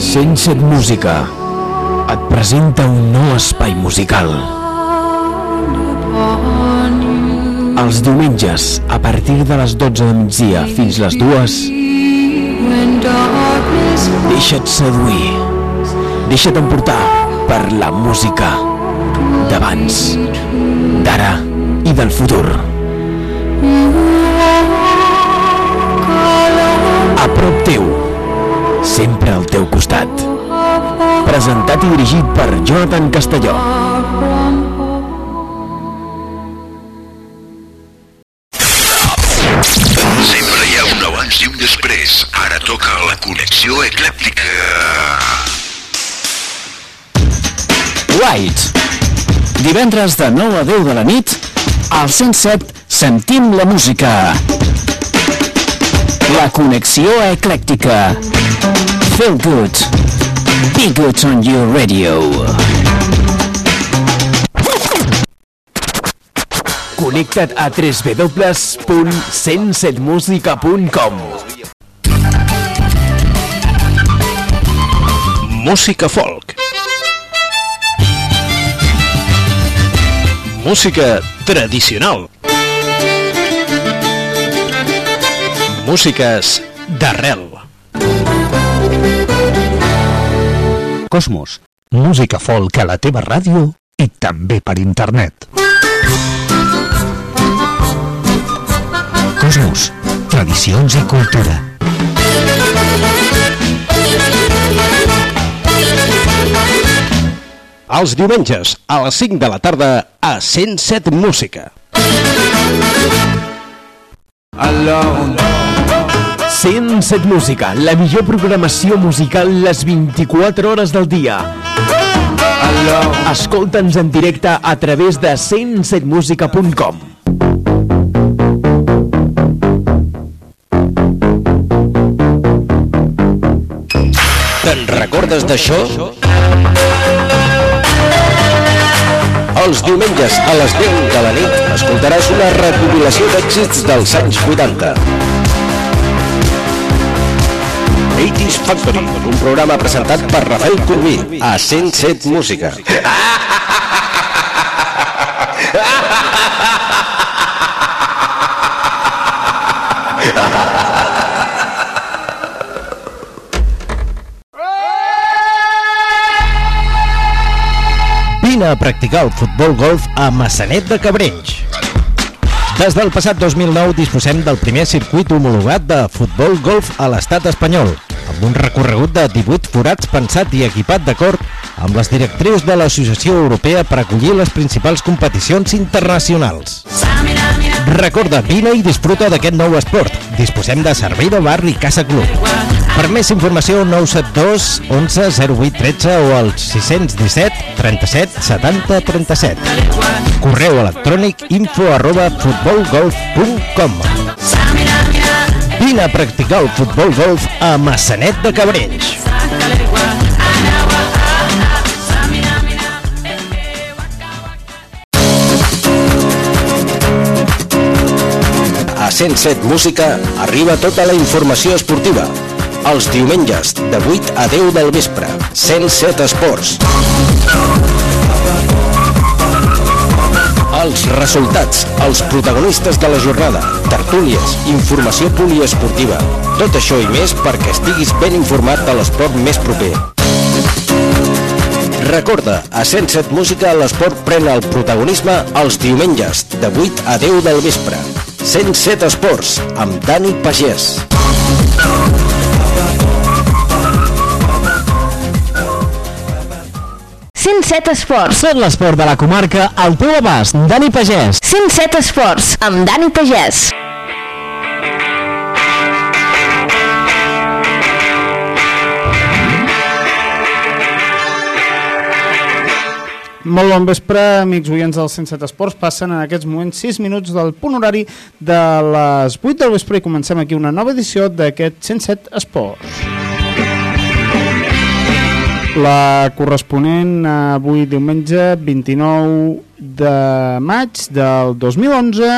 107 Música et presenta un nou espai musical. Els diumenges, a partir de les 12 de migdia fins les 2, when darkness deixa't seduir. Deixa't emportar per la música d'abans, d'ara i del futur. Sempre al teu costat. Presentat i dirigit per Jonathan Castelló. Sempre hi ha un abans i un després. Ara toca la connexió eclèptica. White. Divendres de 9 a 10 de la nit, al 107 sentim la música. La connexió eclèctica. Feel good. Be good on your radio. Connecta't a www.107musica.com Música folk. Música tradicional. Músiques d'arrel. Cosmos. Música folk a la teva ràdio i també per internet. Cosmos. Tradicions i cultura. Els diumenges, a les 5 de la tarda, a 107 Música. Alone. 107 Música, la millor programació musical les 24 hores del dia. Escolta'ns en directe a través de 107musica.com. Te'n recordes d'això? Els diumenges a les 10 de la nit escoltaràs una recopilació d'èxits dels anys 80. 80's Factory, un programa presentat per Rafael Corbí a 107 Música. Vine a practicar el futbol golf a Massanet de Cabrenys. Des del passat 2009 disposem del primer circuit homologat de futbol golf a l'estat espanyol, amb un recorregut de 18 forats pensat i equipat d'acord amb les directrius de l'Associació Europea per acollir les principals competicions internacionals. Recorda, vine i disfruta d'aquest nou esport. Disposem de servei de bar i casa club. Per més informació, 972 11 08 13 o al 617 37 70 37. Correu electrònic info arroba futbolgolf.com Vine a practicar el futbol golf a Massanet de Cabrenys. A 107 Música arriba tota la informació esportiva. Els diumenges, de 8 a 10 del vespre. 107 Esports. Els resultats, els protagonistes de la jornada, tertúlies, informació poliesportiva. Tot això i més perquè estiguis ben informat de l'esport més proper. Recorda, a 107 Música l'esport pren el protagonisme els diumenges, de 8 a 10 del vespre. 107 Esports, amb Dani Pagès. 107 Esports. Tot l'esport de la comarca al teu abast. Dani Pagès. 107 Esports, amb Dani Pagès. Molt bon vespre, amics oients del 107 Esports. Passen en aquests moments 6 minuts del punt horari de les 8 del vespre i comencem aquí una nova edició d'aquest 107 Esports. La corresponent a avui diumenge 29 de maig del 2011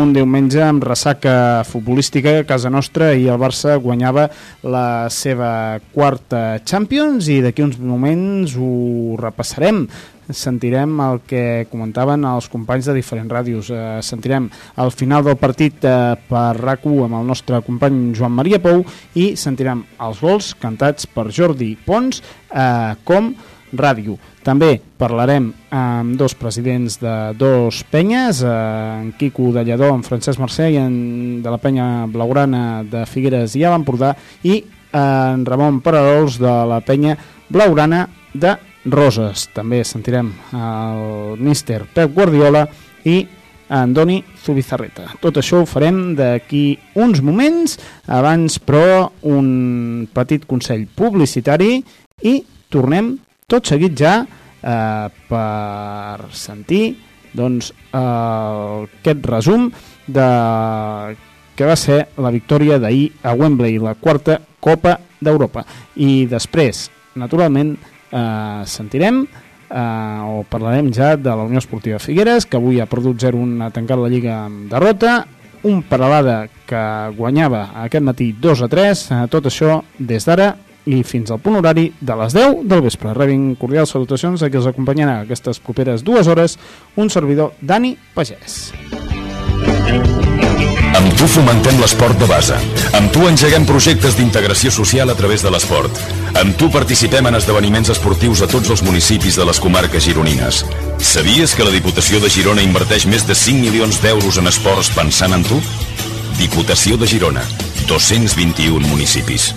un diumenge amb ressaca futbolística. A casa nostra i el Barça guanyava la seva quarta Champions i d'aquí uns moments ho repassarem sentirem el que comentaven els companys de diferents ràdios. Eh, sentirem el final del partit eh, per rac amb el nostre company Joan Maria Pou i sentirem els gols cantats per Jordi Pons eh, com ràdio. També parlarem amb dos presidents de dos penyes, eh, en Quico de Lledó, en Francesc Mercè i en, de la penya blaugrana de Figueres i Avantpordà i en Ramon Pararols de la penya blaugrana de Roses. També sentirem el míster Pep Guardiola i en Doni Zubizarreta. Tot això ho farem d'aquí uns moments, abans però un petit consell publicitari i tornem tot seguit ja eh, per sentir doncs, eh, aquest resum de que va ser la victòria d'ahir a Wembley, la quarta Copa d'Europa. I després, naturalment, eh, sentirem eh, o parlarem ja de la Unió Esportiva Figueres, que avui ha perdut 0-1 a tancar la Lliga amb derrota, un Paralada que guanyava aquest matí 2-3, eh, tot això des d'ara i fins al punt horari de les 10 del vespre. Rebin cordials salutacions a qui els acompanyarà aquestes properes dues hores un servidor Dani Pagès. Amb tu fomentem l'esport de base. Amb tu engeguem projectes d'integració social a través de l'esport. Amb tu participem en esdeveniments esportius a tots els municipis de les comarques gironines. Sabies que la Diputació de Girona inverteix més de 5 milions d'euros en esports pensant en tu? Diputació de Girona. 221 municipis.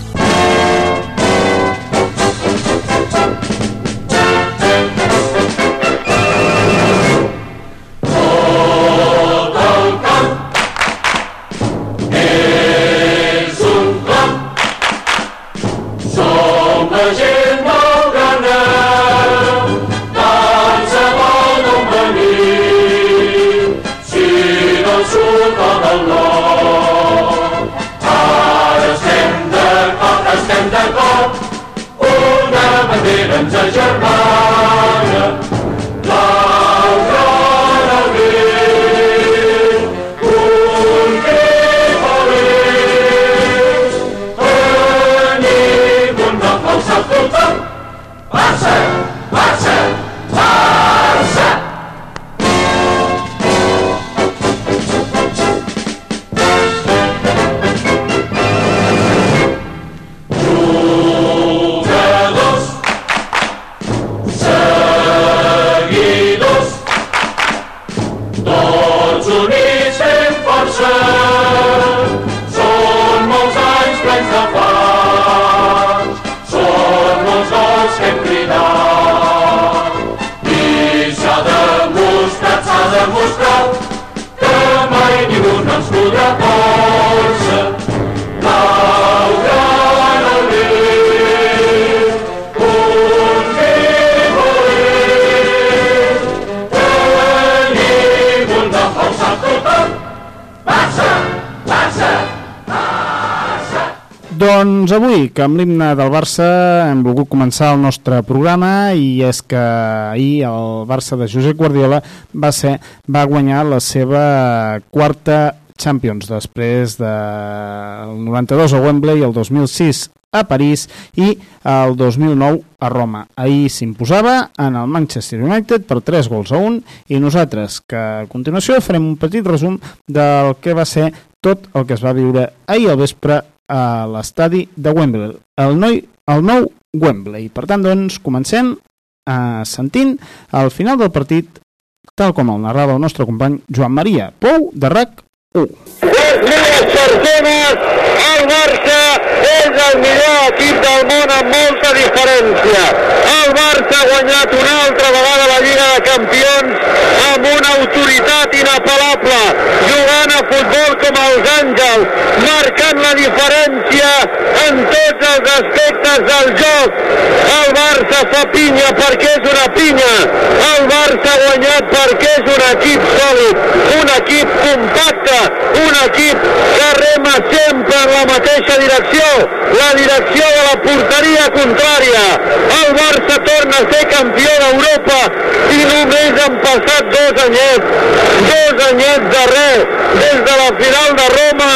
Doncs avui, que amb l'himne del Barça hem volgut començar el nostre programa i és que ahir el Barça de Josep Guardiola va, ser, va guanyar la seva quarta Champions després del 92 a Wembley, el 2006 a París i el 2009 a Roma. Ahir s'imposava en el Manchester United per 3 gols a 1 i nosaltres, que a continuació farem un petit resum del que va ser tot el que es va viure ahir al vespre a l'estadi de Wembley, el, noi, el nou Wembley. Per tant, doncs, comencem eh, sentint al final del partit tal com el narrava el nostre company Joan Maria Pou de RAC 1. 2.000 persones, el Barça és el millor equip del món amb molta diferència. El Barça ha guanyat una altra vegada la Lliga de Campions amb una autoritat inapel·lable, jugant a futbol com els àngels, marcant la diferència en tots els aspectes del joc. El Barça fa pinya perquè és una pinya. El Barça ha guanyat perquè és un equip sòlid, un equip compacte, un equip que rema sempre en la mateixa direcció, la direcció de la porteria contrària. El Barça torna a ser campió d'Europa i només han passat dos anyets, dos anyets de res, des de la final de Roma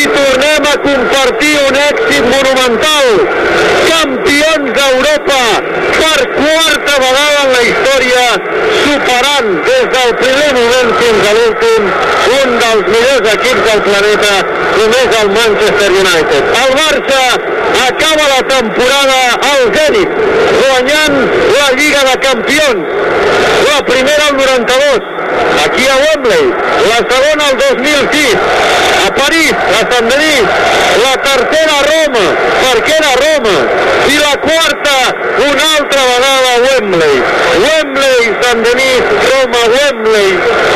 i tornem a compartir un èxit monumental. Campions d'Europa per quarta vegada en la història, superant des del primer moment fins a l'últim un dels millors equips del planeta com és el Manchester United. El Barça acaba la temporada al Zenit, guanyant la Lliga de Campions, la primera al 92, aquí a Wembley, la segona al 2006, a París, a Sant Denis, la tercera a Roma, perquè era Roma, i la quarta una altra vegada a Wembley. Wembley, Sant Denis, Roma, Wembley,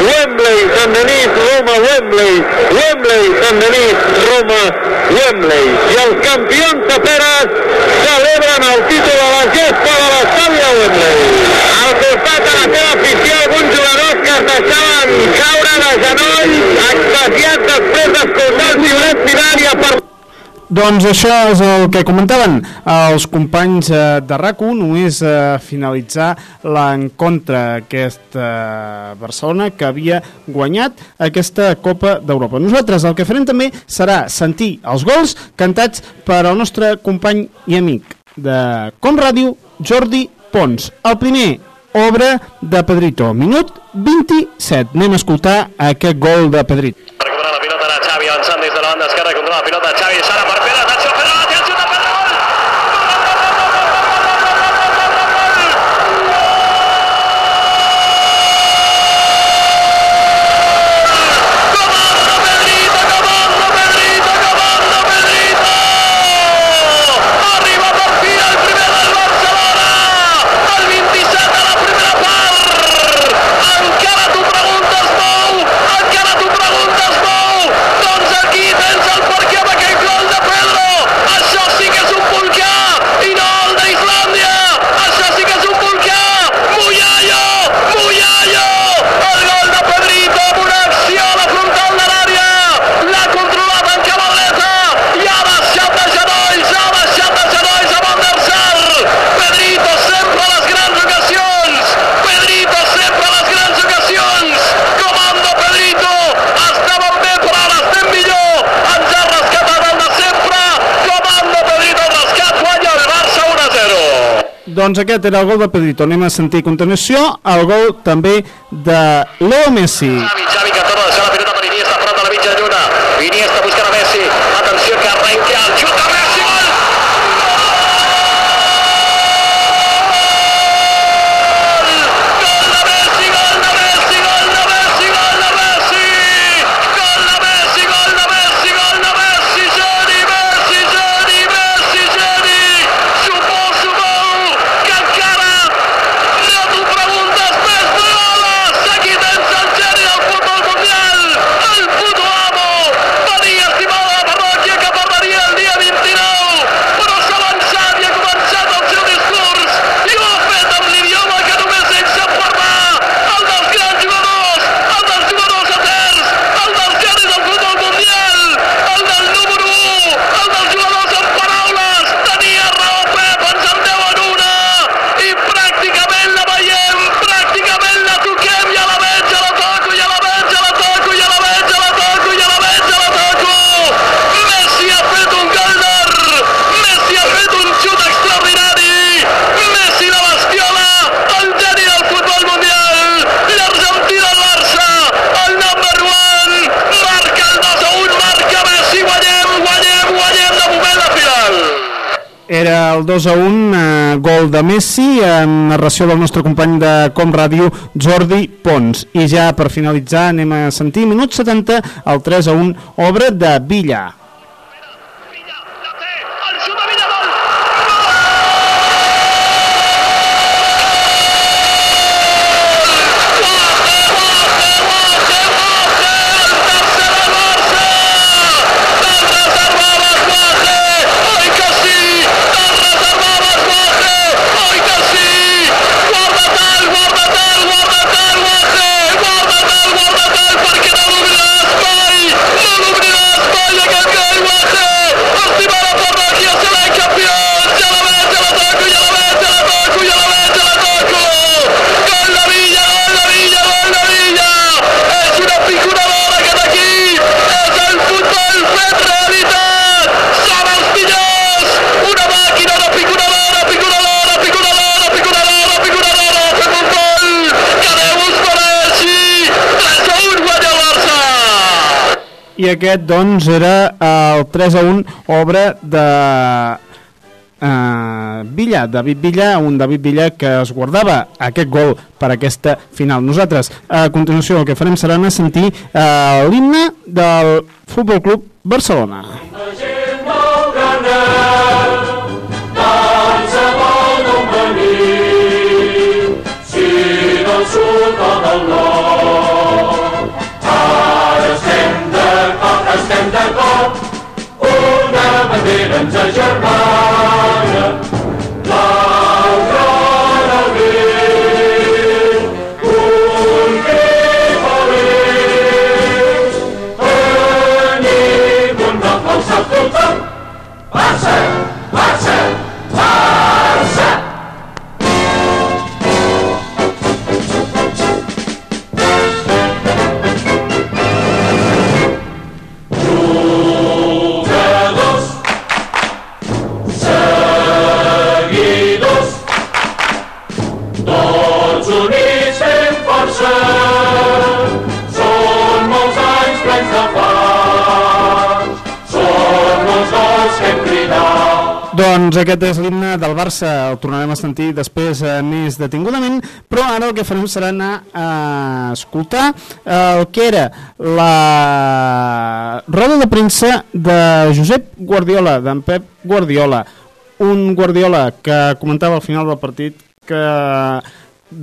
Wembley, Sant Denis, Roma, Wembley, Wembley, Sant Denis, Roma, Wembley. I els campions de Peres celebren el títol de la gespa de l'estadi de Wembley. Al costat de la seva afició, alguns jugadors que es deixaven caure de genolls, extasiats després d'escoltar el violet final i a part Doncs això és el que comentaven els companys eh, de RAC1, només eh, finalitzar l'encontre aquest eh, Barcelona que havia guanyat aquesta Copa d'Europa. Nosaltres el que farem també serà sentir els gols cantats per al nostre company i amic de Com Ràdio, Jordi Pons. El primer, obra de Pedrito, minut 27. Anem a escoltar aquest gol de Pedrito. Recupera la pilota ara Xavi avançant des de la banda esquerra, controla la pilota Xavi, Sara per Pere, atenció Pere, atenció de Pere, gol! Comando Pedrito, comando Pedrito, comando Pedrito! Arriba per fi el primer del Barcelona! El 27 de la primera part! Encara t'ho preguntes, Mou! Encara t'ho preguntes, Mou! Doncs aquí tens el perquè amb aquell gol de Pedro! Això sí que és un volcà! I no el d'Islàndia! Això sí que és un volcà! Muyallo! Muyallo! El gol de Pedrito amb una acció a la frontal de l'àrea! L'ha controlat en cabaleta! I ha baixat de genolls! Ha baixat de genolls amb el Mersal! Pedrito sempre a les grans ocasions! Pedrito sempre a les grans ocasions! Comando Pedrito! Estàvem bé però ara estem millor! Ens ha rescatat el de sempre! Comando Pedrito el rescat guanya el Barça 1 a 0! Doncs aquest era el gol de Pedrito. Anem a sentir a el gol també de Leo Messi. Xavi, Xavi que torna a deixar la pilota per Iniesta, prop de la mitja lluna. Iniesta buscant a Messi. Atenció que arrenca el xut de Messi, gol! Gol de Messi, gol de Messi, gol de Messi, gol de Messi! Gol de Messi, gol de Messi, gol de Messi, geni, Messi, geni, Messi, geni! Suposo, Mou, que encara no t'ho preguntes més vegades! Aquí tens el geni del futbol mundial! El puto amo! Maria estimada la parròquia que parlaria el dia 29! Era el 2 a 1, eh, gol de Messi, en narració del nostre company de Com Ràdio, Jordi Pons. I ja per finalitzar anem a sentir minut 70, el 3 a 1, obra de Villa. I aquest, doncs, era el 3 a 1, obra de uh, Villa, David Villa, un David Villa que es guardava aquest gol per aquesta final. Nosaltres, a continuació, el que farem serà anar a sentir uh, l'himne del Futbol Club Barcelona. estem 跟着旋律 Doncs aquest és l'himne del Barça, el tornarem a sentir després eh, més detingudament, però ara el que farem serà anar a escoltar el que era la roda de premsa de Josep Guardiola, d'en Pep Guardiola, un Guardiola que comentava al final del partit que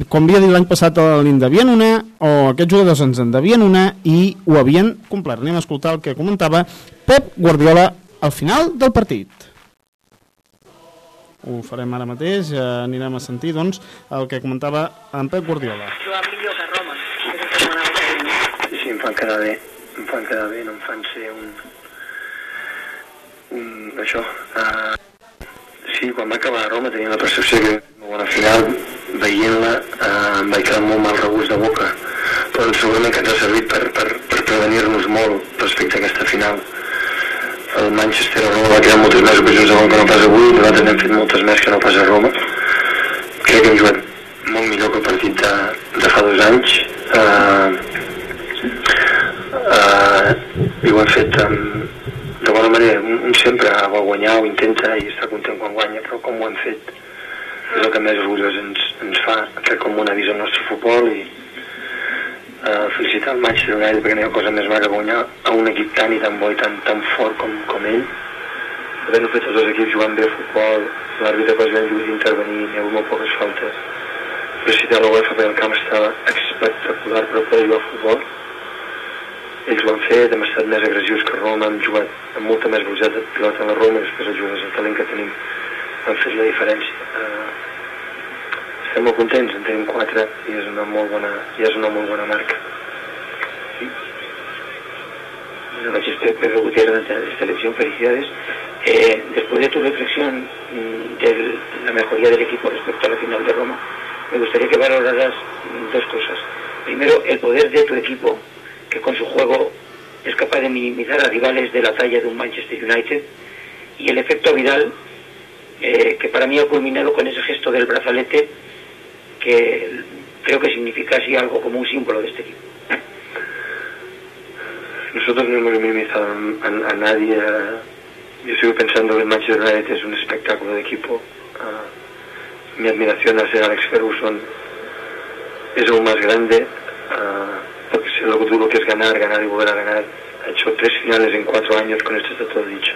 com havia dit l'any passat li en devien una o aquests jugadors ens en devien una i ho havien complert. Anem a escoltar el que comentava Pep Guardiola al final del partit ho farem ara mateix, eh, anirem a sentir doncs, el que comentava en Pep Guardiola. Sí, sí, em fan quedar bé, em fan quedar bé, no em fan ser un... un això. Uh, sí, quan va acabar a Roma tenia la percepció que era una bona final, veient-la uh, em vaig quedar molt mal regust de boca, però segurament que ens ha servit per, per, per prevenir-nos molt respecte a aquesta final. El Manchester a Roma va crear moltes més ocasions de gol que no pas avui, nosaltres n'hem fet moltes més que no pas a Roma. Crec que hem jugat molt millor que el partit de, de fa dos anys. Uh, uh, I ho hem fet um, de bona manera. Un, un sempre vol guanyar o intenta i està content quan guanya, però com ho hem fet és el que més orgullós ens, ens fa, crec com un avís al nostre futbol i uh, felicitar el Manchester United perquè no hi ha cosa més maca guanyar a un equip tan i tan bo i tan, tan fort com, com ell. Havent fet els dos equips jugant bé a futbol l'àrbitre quasi ben lluit d'intervenir hi ha hagut molt poques faltes. Felicitar la UEFA perquè el camp estava espectacular per poder jugar a futbol. Ells ho han fet, hem estat més agressius que Roma, hem jugat amb molta més velocitat de pilota a la Roma i després els jugadors de talent que tenim han fet la diferència estem molt contents, en tenim quatre una molt bona, i és una molt bona marca Bueno, Manchester Pedro Gutiérrez de selección, felicidades. Eh, después de tu reflexión mm, de la mejoría del equipo respecto a la final de Roma, me gustaría que valoraras mm, dos cosas. Primero, el poder de tu equipo, que con su juego es capaz de minimizar a rivales de la talla de un Manchester United, y el efecto Vidal, eh, que para mí ha culminado con ese gesto del brazalete, que creo que significa así algo como un símbolo de este equipo. nosotros no hemos minimizado a, a nadie yo sigo pensando que el Manchester United es un espectáculo de equipo. Ah, mi admiración hacia Alex Ferguson es aún más grande, ah, porque sé lo duro que es ganar, ganar y volver a ganar. Ha hecho tres finales en cuatro años, con esto está todo dicho.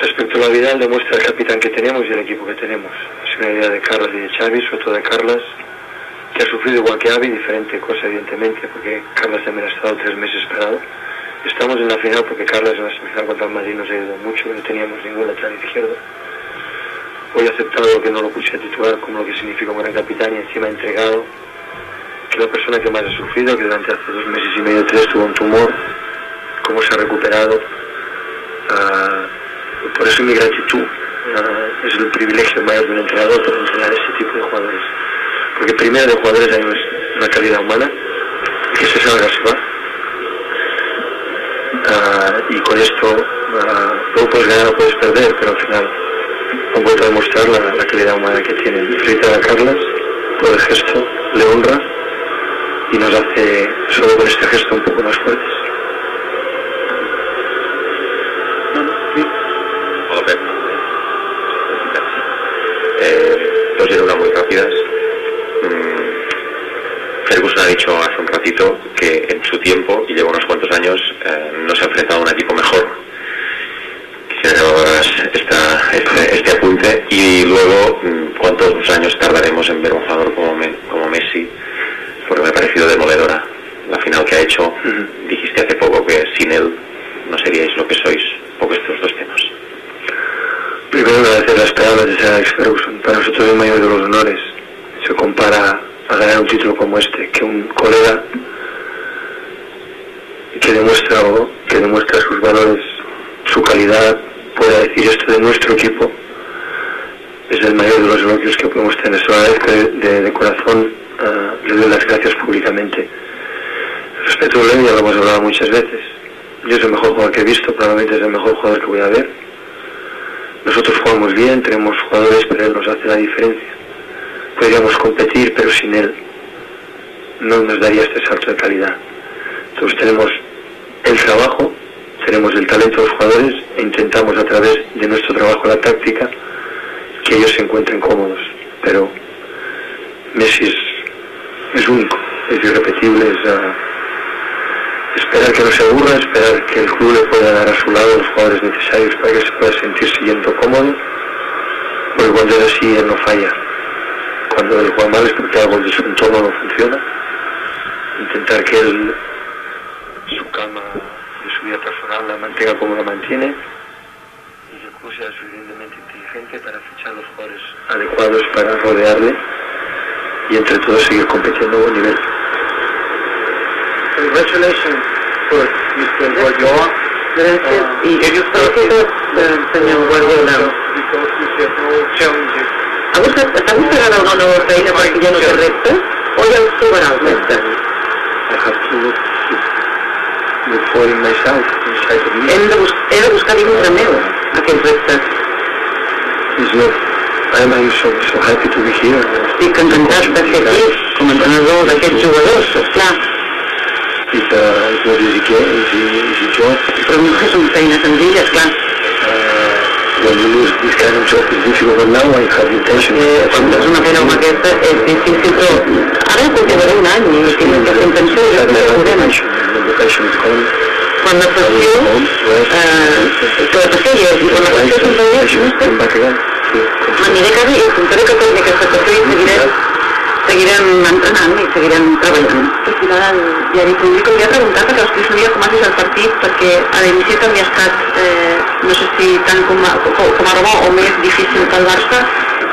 Respecto a la Vidal, demuestra el capitán que tenemos y el equipo que tenemos. Es una idea de Carlos y de Xavi, sobre todo de Carlos, que ha sufrido igual que Avi, diferente cosa evidentemente, porque Carlos también ha estado tres meses parado. Estamos en la final porque Carlos en la semifinal contra el Madrid nos ha ayudado mucho, no teníamos ningún lateral izquierdo. Hoy ha aceptado que no lo puse a titular como lo que significa un gran capitán y encima ha entregado que la persona que más ha sufrido, que durante hace dos meses y medio, tres, tuvo un tumor, cómo se ha recuperado. Ah, por eso mi gratitud es el privilegio mayor de un entrenador por entrenar ese tipo de jugadores. Porque primero de jugadores hay una, calidad humana que se salga se va. Ah, y con esto ah, luego puedes ganar o puedes perder, pero al final han vuelto a demostrar la, la calidad humana que tienen. Felicitar a Carlas por el gesto, le honra y nos hace solo con este gesto un poco más fuertes. Que en su tiempo, y lleva unos cuantos años, eh, no se ha enfrentado a un equipo mejor. Quisiera que esta, este, este apunte y luego mm, cuántos años tardaremos en ver un jugador como, Me- como Messi, porque me ha parecido demoledora la final que ha hecho. Dijiste hace poco que sin él no seríais lo que sois. Poco estos dos temas. Primero agradecer las palabras de Sir Alex Ferguson. Para nosotros es el mayor de los honores. Se compara a ganar un título como este, que un colega que demuestra que demuestra sus valores, su calidad, pueda decir esto de nuestro equipo, es el mayor de los elogios que podemos tener. Se agradezco de, corazón, ah, le doy las gracias públicamente. Respecto a Leo ya lo hemos hablado muchas veces. Yo es el mejor jugador que he visto, probablemente es el mejor jugador que voy a ver. Nosotros jugamos bien, tenemos jugadores, pero él nos hace la diferencia. Podríamos competir, pero sin él no nos daría este salto de calidad. Entonces tenemos el trabajo, tenemos el talento de los jugadores e intentamos a través de nuestro trabajo la táctica que ellos se encuentren cómodos. Pero Messi es, único, es irrepetible, es ah, esperar que no se aburra, esperar que el club le pueda dar a su lado los jugadores necesarios para que se pueda sentir siguiendo cómodo, porque cuando es así él no falla. Cuando él juega mal es porque algo de su entorno no funciona. Intentar que él calma de su vida personal la mantenga como la mantiene y que el club sea suficientemente inteligente para fichar los jugadores adecuados para rodearle y entre todos seguir compitiendo a buen nivel. Congratulations for Mr. Guardiola. Gracias y felicidades del señor Guardiola. Have no challenges. Ha està buscant una nova feina perquè ja no té reptes o els trobarà els reptes? I have to look for it myself inside of me. Hem de, bus he de buscar dintre meu aquests reptes. It's not, I'm, I'm so, so happy to be here. Estic encantat de ser aquí com a entrenador d'aquests jugadors, esclar. It's, uh, it's not easy, easy, easy job. Però no és una feina senzilla, esclar. Difficult, but now I have intention. Eh, quan tens una feina com aquesta és difícil, però ara continuaré un any i tinc aquesta intenció i després ho veurem. The passion is gone. Quan la passió, que la passió hi és, i quan la passió se'n va no again. m'aniré a casa i intentaré que aquesta passió i seguiré, seguirem entrenant i seguirem treballant. Al final el diari públic li ha preguntat a cadascú sabia com ha vist el partit perquè a l'inici també ha estat, eh, no sé si tant com a, com, a Roma o més difícil que el Barça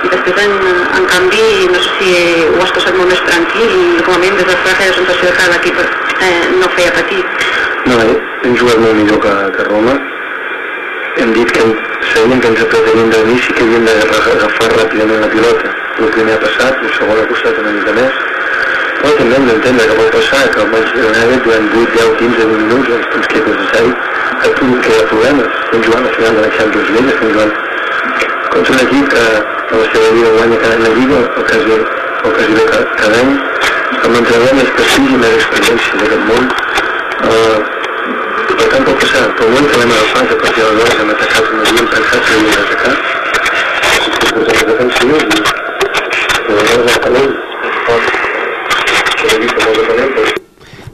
i després en, en canvi no sé si ho has passat molt més tranquil i com a mínim des del Fraga la sensació que l'equip eh, no feia patir. No, eh, hem jugat molt millor que, que Roma. Hem dit que sabíem que ens apretarien de l'inici que havíem d'agafar ràpidament la pilota. El primer ha passat, el segon ha costat una mica més. Però també hem d'entendre que pot passar que el Manchester United durant 8, 10, 15, 20 minuts, els temps que és necessari, puguin crear problemes. Estem jugant a final de la Champions League, estem jugant contra un equip que a la seva vida guanya cada any la Lliga, o quasi, o quasi bé cada, cada any, amb l'entrenador més prestigi i més experiència d'aquest món. Uh, per tant pot passar pel moment que l'hem agafat a partir d'aleshores hem atacat on havíem pensat que havíem d'atacar comportament defensiu i,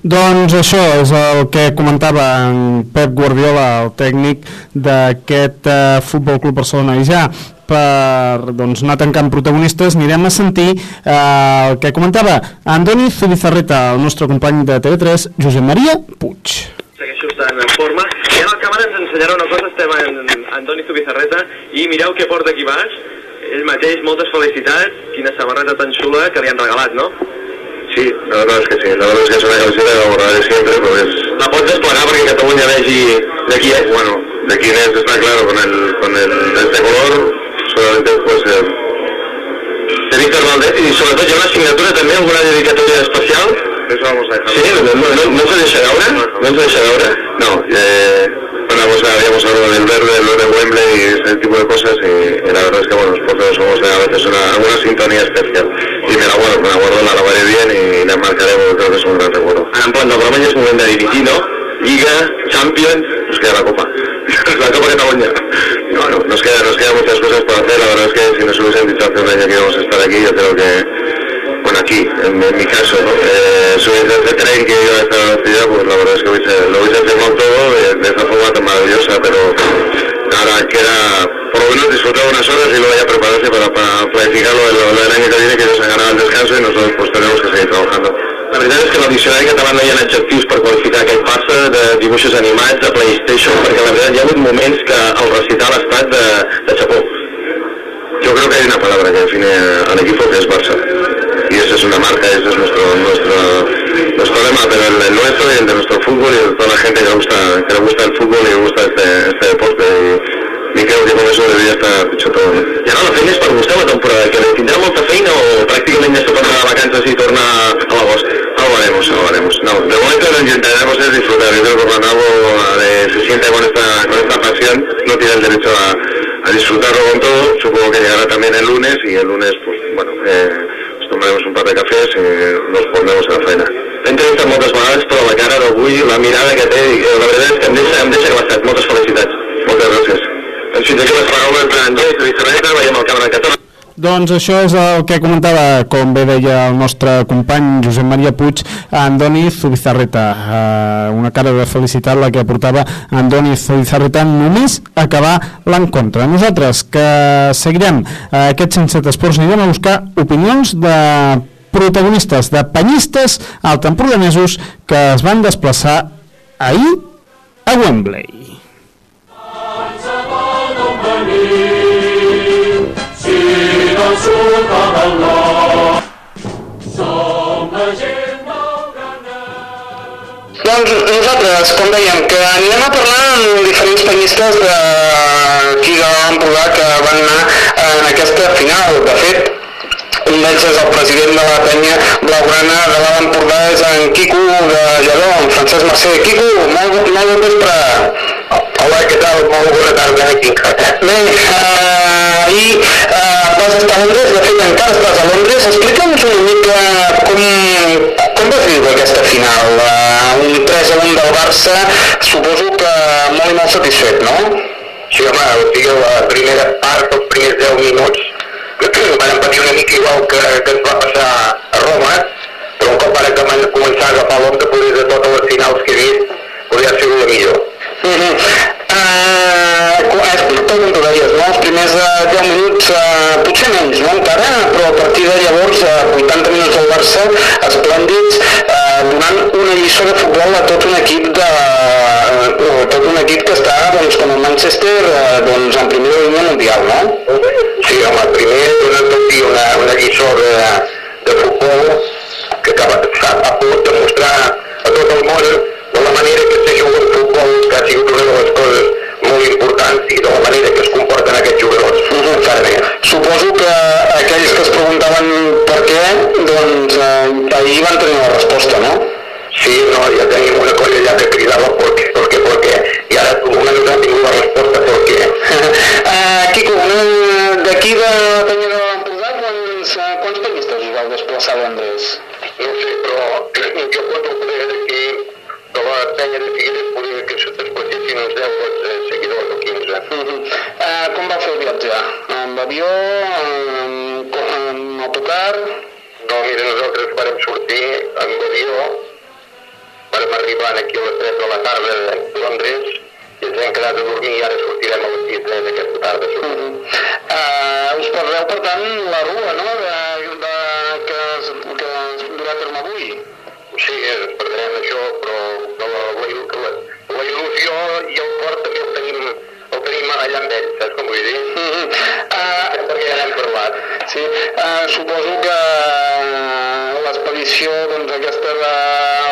doncs, això és el que comentava en Pep Guardiola, el tècnic d'aquest eh, Futbol Club Barcelona. I ja per doncs, anar tancant protagonistes anirem a sentir eh, el que comentava Andoni Zubizarreta, el nostre company de TV3, Josep Maria Puig. segueixo estant en forma. I ara el càmera ens ensenyarà una cosa, estem en Antoni Zubizarreta, i mireu què porta aquí baix. Ell mateix, moltes felicitats, quina samarreta tan xula que li han regalat, no? Sí, la verdad es que sí, la verdad es que es una camiseta que la guardaré siempre, pues... La pots desplegar perquè Catalunya vegi de qui és? Bueno, de quién es está claro, con el, con el, este color, solamente pues... Eh, De Víctor Valdés, i sobretot hi ha una signatura també, alguna dedicatòria especial? eso vamos a dejarlo. Sí, no, no, no, no se deixa veure? No se deixa veure? No, eh, bueno, pues habíamos hablado del verde, del verde Wembley y ese tipo de cosas y, y la verdad es que bueno, los porteros somos de a veces una, alguna sintonía especial. Y me la guardo, me la guardo, la lavaré bien y la marcaré porque creo que es un gran recuerdo. En ja és moment de dirigir, no? Lliga, Champions, Nos queda la copa. la copa Cataluña. Y bueno, nos queda, nos quedan muchas cosas por hacer. La verdad es que si nos hubiesen dicho hace un año que íbamos a estar aquí, yo creo que, bueno, aquí, en, en mi caso, ¿no? Eh, subir de ese tren que iba a esta velocidad, pues la verdad es que lo hubiese firmado todo de, de esa maravillosa, pero ahora queda por lo menos disfrutar unas horas y luego ya prepararse para, para planificar lo, del- lo del año que viene, que han ganado el descanso y nosotros pues tenemos que seguir trabajando. La veritat és que el diccionari català no hi ha adjectius per qualificar aquest Barça de dibuixos animats, de PlayStation, perquè la veritat hi ha hagut moments que el recital ha estat de, de xapó. Yo creo que hay una palabra que define al equipo que es Barça. Y esa es una marca, ese es nuestro nuestro nuestro lema, pero el, el nuestro y el de nuestro fútbol y de toda la gente que le gusta, que le gusta el fútbol y le gusta este, este deporte. Y, y creo que con eso debería estar dicho todo. ¿no? I ara la feina és per vostè la temporada, que tindrà molta feina o pràcticament ja està tornar de vacances i tornar a l'agost? Algo haremos, algo haremos. No, de momento lo intentaremos es disfrutar. Yo creo que cuando algo eh, se siente con esta, con esta pasión, no tiene el derecho a, a disfrutarlo con todo. Supongo que llegará también el lunes y el lunes, pues bueno, eh, nos tomaremos un par de cafés y nos pondremos a la faena. L'he entrevistat moltes vegades, però la cara d'avui, la mirada que té, la veritat és que em deixa, em deixa glaçat. Moltes felicitats. Moltes gràcies. Doncs fins aquí les paraules d'Andrés Vicerreta, veiem el càmera català. Doncs això és el que comentava, com bé deia el nostre company Josep Maria Puig, Andoni Zubizarreta. Eh, una cara de felicitat la que aportava Andoni Zubizarreta només acabar l'encontre. Nosaltres, que seguirem eh, aquest 107 esports, anirem a buscar opinions de protagonistes, de penyistes altempordanesos que es van desplaçar ahir a Wembley. Doncs nosaltres, com dèiem, que anirem a parlar amb diferents penyistes d'aquí de l'Empordà que van anar en aquesta final. De fet, és el president de la penya blaugrana de l'Alt Empordà, és en Quico de Lledó, en Francesc Mercè. Quico, molt, molt bon vespre. Hola, què tal? Molt bona tarda aquí. Bé, eh, ahir eh, vas estar a Londres, de fet encara estàs a Londres. Explica'ns una mica com, com vas viure aquesta final. Uh, un 3 a 1 del Barça, suposo que molt i molt satisfet, no? Sí, home, o sigui, la primera part, els primers 10 minuts, van patir una mica igual que, que ens va passar a Roma, però un cop van començar a agafar l'onda, poder de totes les finals que he vist, podria ser la millor. Uh -huh. uh, és tot com tu deies, no? Els primers uh, 10 minuts, uh, potser menys, no? Encara, però a partir de llavors, uh, 80 minuts del Barça, esplèndids, uh, donant una lliçó de futbol a tot un equip de, uh, tot un equip que està, doncs, com el Manchester, uh, doncs, en primera línia mundial, no? Sí, home, primer donant aquí una, una lliçó de, de futbol que acaba, ha, ha pogut demostrar a tot el món de la manera que se juga el futbol, que ha sigut una de les coses molt importants i de la manera que es comporten aquests jugadors. Bé. Suposo que aquells que es preguntaven per què, doncs eh, ahir van tenir la resposta, no? Sí, no, ja tenim una colla ja que cridava por qué, por qué, por qué, i ara almenys han tingut la resposta por qué. uh, Quico, una- d'aquí de penya de l'Empordà, quants, uh, quants us vau desplaçar a Londres? No sé, però jo quan ho d'aquí, de la penya de Figueres volia que se traspassessin els 10 vots seguidors o 15. Mm -hmm. uh, com va fer el viatge? Amb avió, amb, amb autocar? No, mira, nosaltres vam sortir amb avió, vam arribar aquí a les 3 de la tarda a Londres, i ens hem quedat a dormir i ara sortirem a les 6 d'aquesta tarda. Mm -hmm. uh, us parleu, per tant, la rua, no?, de, de, que, que es durà a terme avui. Sí, ens perdrem això, però Sí, uh, suposo que l'expedició, doncs aquesta de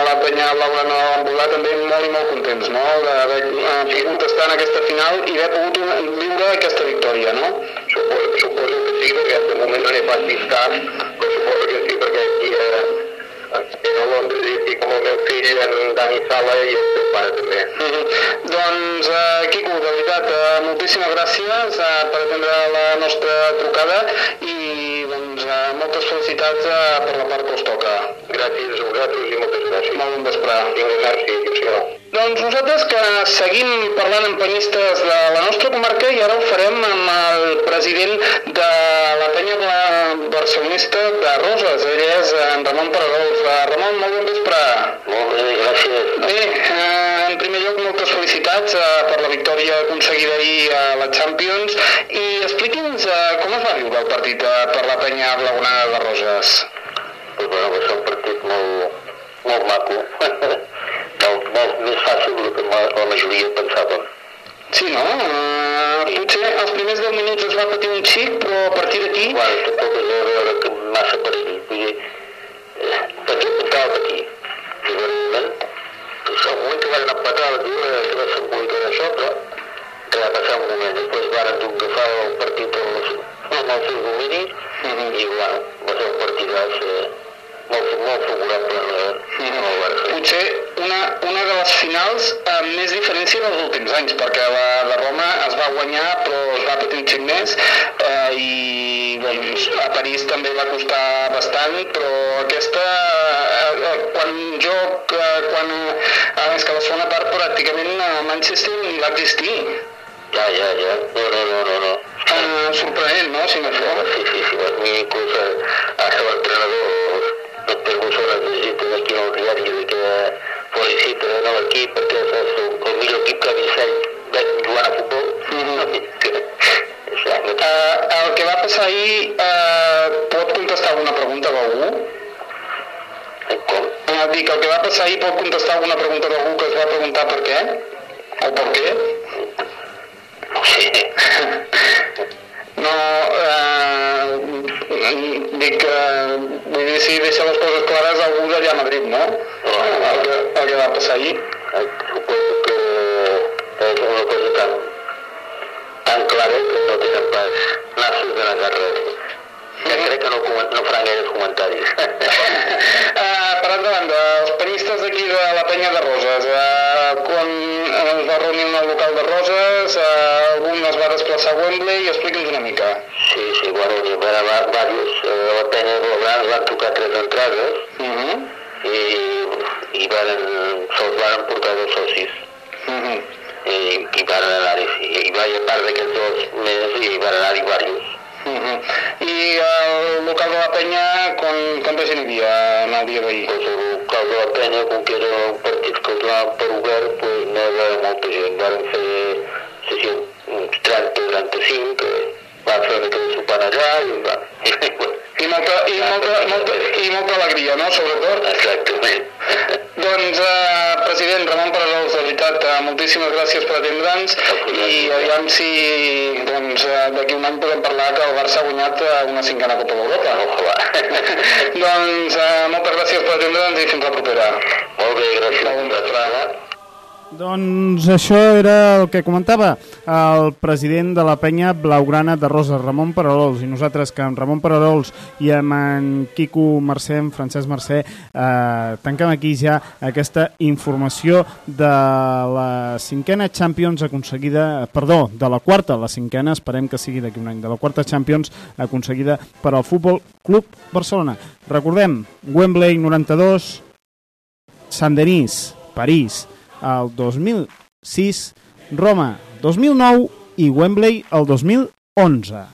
la penya blaugrana de l'Empordà també molt i molt contents, no?, d'haver uh, pogut estar en aquesta final i haver pogut viure aquesta victòria, no? Suposo, suposo que sí, perquè de moment no n'he pas vist cap, però suposo que sí, perquè aquí eh, aquí a Londres i, com el meu fill, en Dani Sala i el seu pare també. -huh. Doncs, uh, Quico, de veritat, uh, moltíssimes gràcies uh, per atendre la nostra trucada i doncs, uh, moltes felicitats uh, per la part que us toca. Gràcies a vosaltres i moltes gràcies. Molt bon vespre. Vinga, merci, adéu-siau. Doncs nosaltres que seguim parlant amb penyistes de la nostra comarca i ara ho farem amb el president de la penya Bla- barcelonista de Roses. Ell és en Ramon Paragols. Eh, Ramon, molt bon vespre. Molt bé, gràcies. Bé, eh, en primer lloc moltes felicitats eh, per la victòria aconseguida ahir a la Champions i expliqui'ns eh, com es va viure el partit eh, per la penya blaugrana de Roses. Pues bueno, va ser un partit molt, molt maco, molt, molt més fàcil del que ma- la majoria pensàvem. Sí, no? Uh, potser els primers 10 minuts es va patir un xic, però a partir d'aquí... Bueno, tampoc és de veure que massa patir, vull dir, eh, patir, portava patir. Doncs, al moment que van empatar la lliure, que va ser un boicot això, però que va passar un moment. Després van agafar el partit amb, els, amb el seu domini i, bueno, va ser un partidàs eh, molt, molt favorable al, al Barça. Potser una, una de les finals amb més diferència dels últims anys, perquè la de Roma es va guanyar però es va patir un xic més eh, i doncs, a París també va costar bastant, però aquesta, eh, eh, quan jo, eh, quan, eh, és que la segona part pràcticament a Manchester ni va existir. Ja, ja, ja, no, no, no, no, no. Eh, sorprenent, no?, si no això. Sí, sí, sí, a mi inclús a, a ser l'entrenador no té algunes hores de visita aquí al diari de que el nou equip perquè el, millor equip que ha vist ell jugant a futbol. Eh, el que va passar ahir, eh, pot contestar alguna pregunta d'algú? Com? Eh, dic, el que va passar ahir pot contestar alguna pregunta d'algú que es va preguntar per què? O per què? No sé. No, eh, dic que, vull dir, si deixa les coses clares algú d'allà a Madrid, no? El que, el que va passar ahir. Suposo que és una cosa tan, tan clara que no tenen pas nassos de negar res. Ja crec que no, no faran gaires comentaris. Eh, per endavant, els penyistes d'aquí de la penya de Roses, eh, quan es va reunir en el local de Roses, eh, algun es va desplaçar a Wembley, expliqui'ns una mica. Sí, sí, bueno, hi va haver diversos, eh, la penya de Blaugrana van tocar tres entrades Uh -huh. i, i van, se'ls van portar dos socis. Uh -huh. I, i van anar-hi, i, i va haver part d'aquests dos més i van anar-hi diversos. Uh -huh. I el local de la penya, com, gent hi havia en el dia d'ahir? Pues el local de la penya, com que era un partit que el donaven per obert, pues no hi va haver molta gent. Van fer, sí, uns 30-35, que van fer de sopar allà i va... I molta, i molta, molta, i molta alegria, no?, sobretot. Exactament. Doncs, eh, president Ramon Parasols, de veritat, eh, moltíssimes gràcies per atendre'ns i aviam si doncs, eh, d'aquí un any podem parlar que el Barça ha guanyat eh, una cinquena Copa d'Europa. Doncs, eh, moltes gràcies per atendre'ns i fins la propera. Molt bé, gràcies. Molt bon vespre. Doncs això era el que comentava el president de la penya Blaugrana de Rosa, Ramon Pararols, i nosaltres que amb Ramon Pararols i amb en Quico Mercè, en Francesc Mercè, eh, tanquem aquí ja aquesta informació de la cinquena Champions aconseguida, perdó, de la quarta, la cinquena, esperem que sigui d'aquí un any, de la quarta Champions aconseguida per al Futbol Club Barcelona. Recordem, Wembley 92, Sant Denis, París, el 2006, Roma 2009 i Wembley el 2011.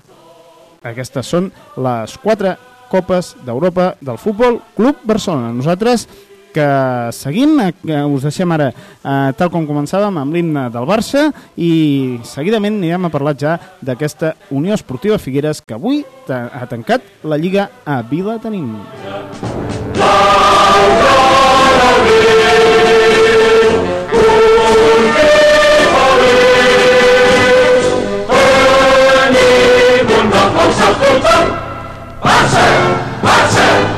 aquestes són les quatre copes d'Europa del Futbol Club Barcelona. Nosaltres que seguim, eh, que us deixem ara eh, tal com començàvem amb l'himne del Barça i seguidament anirem a parlar ja d'aquesta Unió Esportiva Figueres que avui ha tancat la Lliga a Vila Tenim. Barça! Barça! Barça!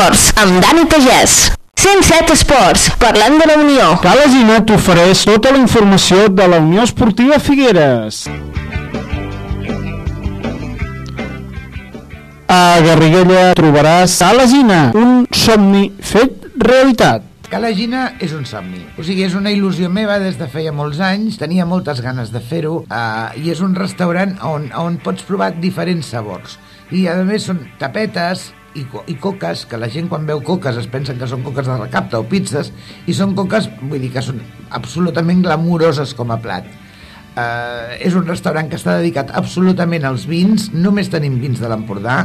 Esports, amb Dani Pagès. 107 Esports, parlant de la Unió. Calasina t'ofereix tota la informació de la Unió Esportiva Figueres. A Garriguella trobaràs Calasina, un somni fet realitat. Calagina és un somni. O sigui, és una il·lusió meva des de feia molts anys, tenia moltes ganes de fer-ho, eh, i és un restaurant on, on pots provar diferents sabors. I a més són tapetes i, co i coques, que la gent quan veu coques es pensa que són coques de recapta o pizzas, i són coques, vull dir que són absolutament glamuroses com a plat. Uh, és un restaurant que està dedicat absolutament als vins, només tenim vins de l'Empordà,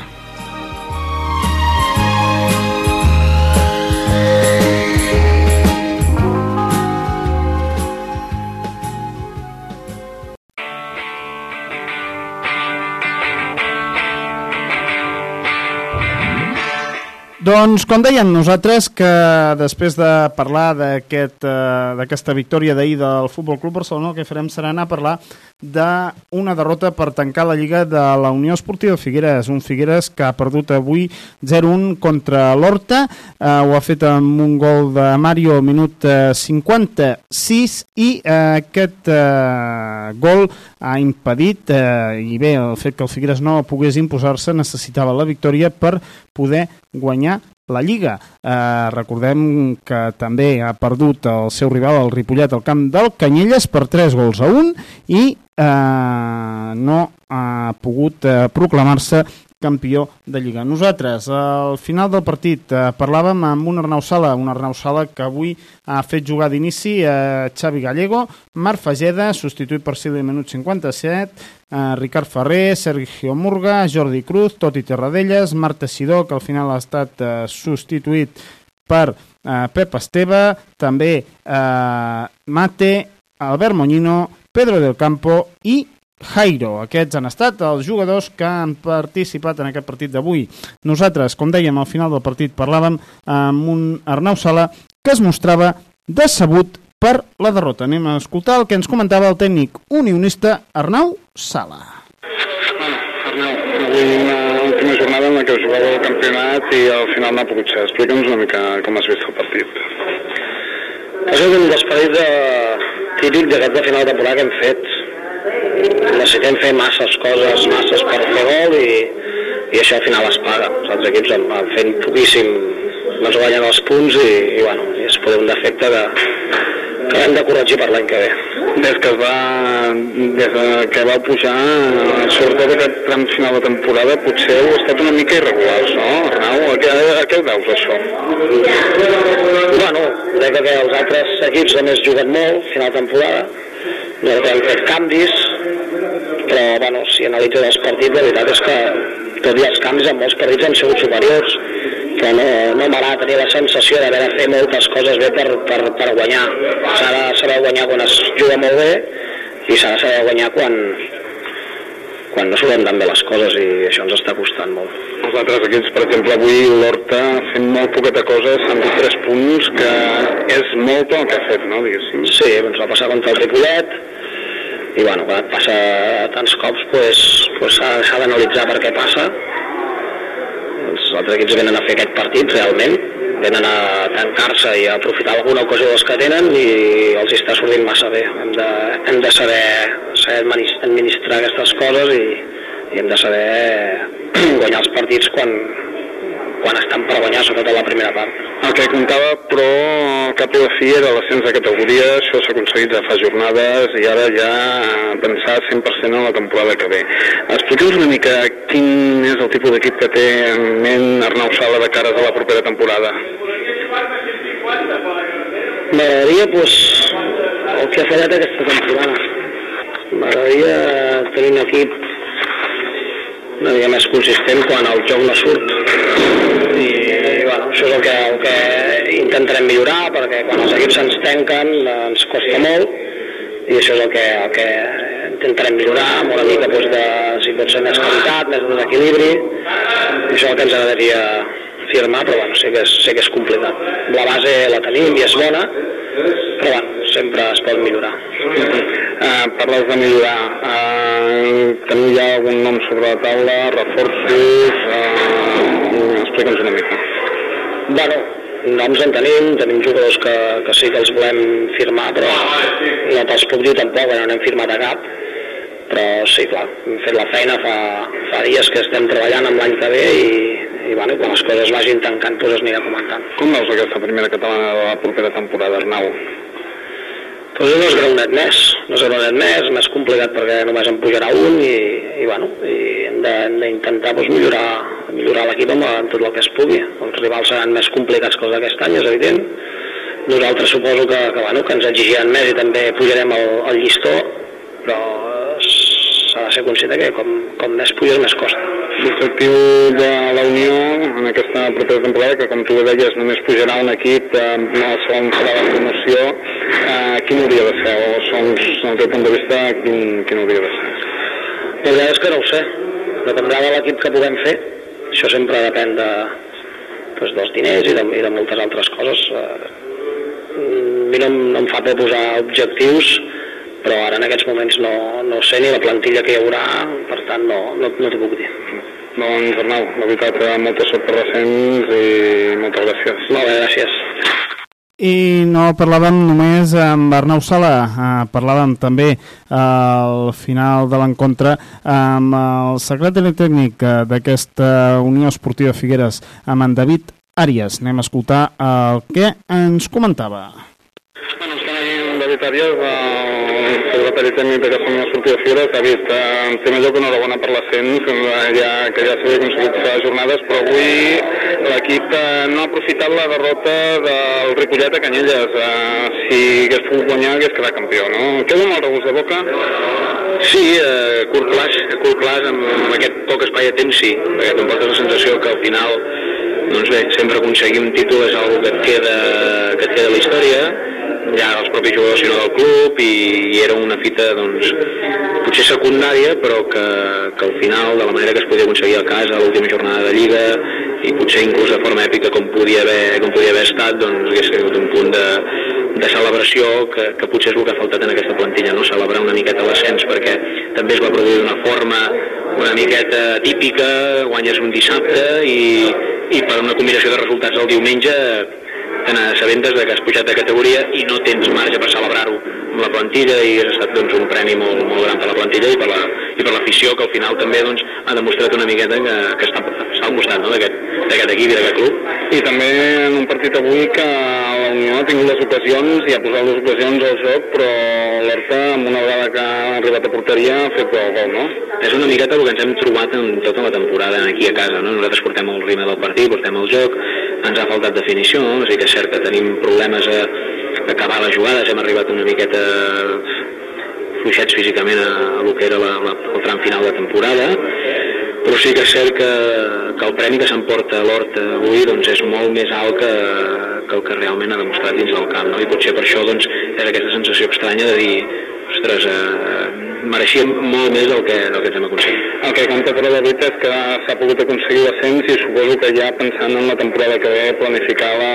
Doncs, com dèiem nosaltres, que després de parlar eh, d'aquesta victòria d'ahir del Futbol Club Barcelona, el que farem serà anar a parlar d'una derrota per tancar la Lliga de la Unió Esportiva Figueres. Un Figueres que ha perdut avui 0-1 contra l'Horta, eh, ho ha fet amb un gol de Mario al minut eh, 56 i eh, aquest eh, gol ha impedit, eh, i bé, el fet que el Figueres no pogués imposar-se necessitava la victòria per poder guanyar la Lliga. Eh, recordem que també ha perdut el seu rival, el Ripollet, al camp del Canyelles per 3 gols a 1 i eh, no ha pogut eh, proclamar-se campió de Lliga. Nosaltres, al final del partit, eh, parlàvem amb un Arnau Sala, un Arnau Sala que avui ha fet jugar d'inici eh, Xavi Gallego, Marc Fageda, substituït per Silvi minut 57, eh, Ricard Ferrer, Sergio Murga, Jordi Cruz, Toti Terradellas, Marta Sidó, que al final ha estat eh, substituït per eh, Pep Esteve, també eh, Mate, Albert Moñino, Pedro del Campo i Jairo. Aquests han estat els jugadors que han participat en aquest partit d'avui. Nosaltres, com dèiem, al final del partit parlàvem amb un Arnau Sala que es mostrava decebut per la derrota. Anem a escoltar el que ens comentava el tècnic unionista Arnau Sala. Arnau, avui una última jornada en la que es jugava el campionat i al final no pogut ser. Explica'ns una mica com has vist el partit. Ha sigut un desperit de... típic d'aquest de final de temporada que hem fet. Necessitem fer masses coses, masses per fer gol i, i això al final es paga. Els altres equips han, han fet poquíssim no ens guanyen els punts i, i bueno, és poder un defecte que hem de corregir per l'any que ve. Des que es va, des de que va pujar, sobretot aquest tram final de temporada, potser heu estat una mica irregulars, no, Arnau? A què, a què ho veus, això? Bueno, crec que els altres equips a més juguen molt, final de temporada, no hem fet canvis, però bueno, si analitzes els partits, la veritat és que tot i els canvis en molts partits han sigut superiors, que no, no m'agrada tenir la sensació d'haver de fer moltes coses bé per, per, per guanyar. S'ha de saber guanyar quan es juga molt bé i s'ha de saber guanyar quan, quan no surten tan bé les coses i això ens està costant molt. Els altres equips, per exemple, avui l'Horta fent molt poqueta cosa, s'han dit tres punts, que és molt el que ha fet, no, diguéssim? Sí, ens va passar contra el Ripollet, i bueno, quan et passa tants cops pues, pues s'ha s'ha d'analitzar per què passa els altres equips venen a fer aquest partit realment. Venen a tancar-se i a aprofitar alguna ocasió dels que tenen i els està sortint massa bé. Hem de, hem de saber, saber adminis- administrar aquestes coses i, i hem de saber guanyar els partits quan, quan estan per guanyar, sobretot la primera part. El que comptava, però, cap i la fi era l'ascens de categoria, això s'ha aconseguit ja fa jornades i ara ja pensar 100% en la temporada que ve. Expliqueu-nos una mica quin és el tipus d'equip que té en ment Arnau Sala de cares a la propera temporada. M'agradaria pues, el que ha fallat aquesta temporada. M'agradaria tenir un equip una mica més consistent quan el joc no surt. I, i bueno, això és el que, el que intentarem millorar, perquè quan els equips ens tanquen ens costa molt, i això és el que, el que intentarem millorar amb una mica doncs, de, si pot ser més qualitat, més desequilibri, i això és el que ens agradaria firmar, però bueno, sé que és, sé que és complicat. La base la tenim i és bona, però bueno, sempre es pot millorar. Uh, parles de millorar. Uh, teniu ja algun nom sobre la taula, reforços... Uh, Explica'ns una mica. Bueno, noms en tenim, tenim jugadors que, que sí que els volem firmar, però no te'ls puc dir tampoc, no n'hem firmat a cap, però sí, clar, hem fet la feina fa, fa dies que estem treballant amb l'any que ve i, i bueno, quan les coses vagin tancant, doncs es anirà comentant. Com veus aquesta primera catalana de la propera temporada, Arnau? Doncs no és graonet més, no és graonet més, més complicat perquè només en pujarà un i, i bueno, i hem d'intentar doncs, millorar, millorar l'equip amb, amb tot el que es pugui. Els rivals seran més complicats que els d'aquest any, és evident. Nosaltres suposo que, que, bueno, que ens exigiran més i també pujarem el, el llistó, però de ser conscient que com, com més puges més costa. L'objectiu de la Unió en aquesta propera temporada, que com tu bé deies només pujarà un equip eh, al segon farà la promoció, eh, quin hauria de ser? O segons el teu punt de vista, quin, quin hauria de ser? La veritat és que no ho sé. Dependrà de l'equip que puguem fer. Això sempre depèn de, doncs, dels diners i de, i de moltes altres coses. Eh, A mi no, no em fa por posar objectius, però ara en aquests moments no, no sé ni la plantilla que hi haurà, per tant no, no, no t'ho puc dir. Doncs Arnau, la veritat, eh, molta sort per l'ascens i moltes gràcies. Molt bé, gràcies. I no parlàvem només amb Arnau Sala, eh, parlàvem també eh, al final de l'encontre amb el secretari tècnic eh, d'aquesta Unió Esportiva Figueres, amb en David Àries. Anem a escoltar el que ens comentava. En David Arias, el secretari tècnic d'aquesta Unió Esportiva Figueres. David, eh, en primer lloc, enhorabona per l'ascens, eh, ja, que ja s'havia aconseguit fa jornades, però avui l'equip eh, no ha aprofitat la derrota del Ripollet a Canyelles. Eh, si hagués pogut guanyar, hagués quedat campió, no? Queda amb el regust de boca? Sí, a curt plaç, a curt plaç, amb, amb aquest poc espai de temps, sí, perquè te'n portes la sensació que al final, doncs bé, sempre aconseguir un títol és una que et queda, que et queda a la història, ja dels propis jugadors sinó del club, i, i era una fita, doncs, potser secundària, però que, que al final, de la manera que es podia aconseguir a casa, a l'última jornada de Lliga, i potser inclús de forma èpica com podia haver, com podia haver estat, doncs hagués sigut un punt de, de celebració que, que potser és el que ha faltat en aquesta plantilla, no? celebrar una miqueta l'ascens perquè també es va produir d'una forma una miqueta típica, guanyes un dissabte i, i per una combinació de resultats el diumenge te n'assabentes de que has pujat de categoria i no tens marge per celebrar-ho amb la plantilla i ha estat doncs, un premi molt, molt gran per la plantilla i per la- i per l'afició que al final també doncs, ha demostrat una miqueta que, que està, al costat no? d'aquest d'aquest equip i d'aquest club. I també en un partit avui que la Unió ha tingut les ocasions i ha posat les ocasions al joc, però l'Horta, amb una vegada que ha arribat a porteria, ha fet el gol, no? És una miqueta el que ens hem trobat en tota la temporada aquí a casa, no? Nosaltres portem el ritme del partit, portem el joc, ens ha faltat definició, no? sí que és cert que tenim problemes a, acabar les jugades, hem arribat una miqueta fluixets físicament a, a lo que era la, la, el tram final de temporada, però sí que és cert que, que el premi que s'emporta l'Horta avui doncs, és molt més alt que, que el que realment ha demostrat dins del camp, no? i potser per això doncs, és aquesta sensació estranya de dir ostres, eh, mereixíem molt més del que, del que ens hem aconseguit. El que compta però la veritat és que s'ha pogut aconseguir l'ascens i suposo que ja pensant en la temporada que ve planificar la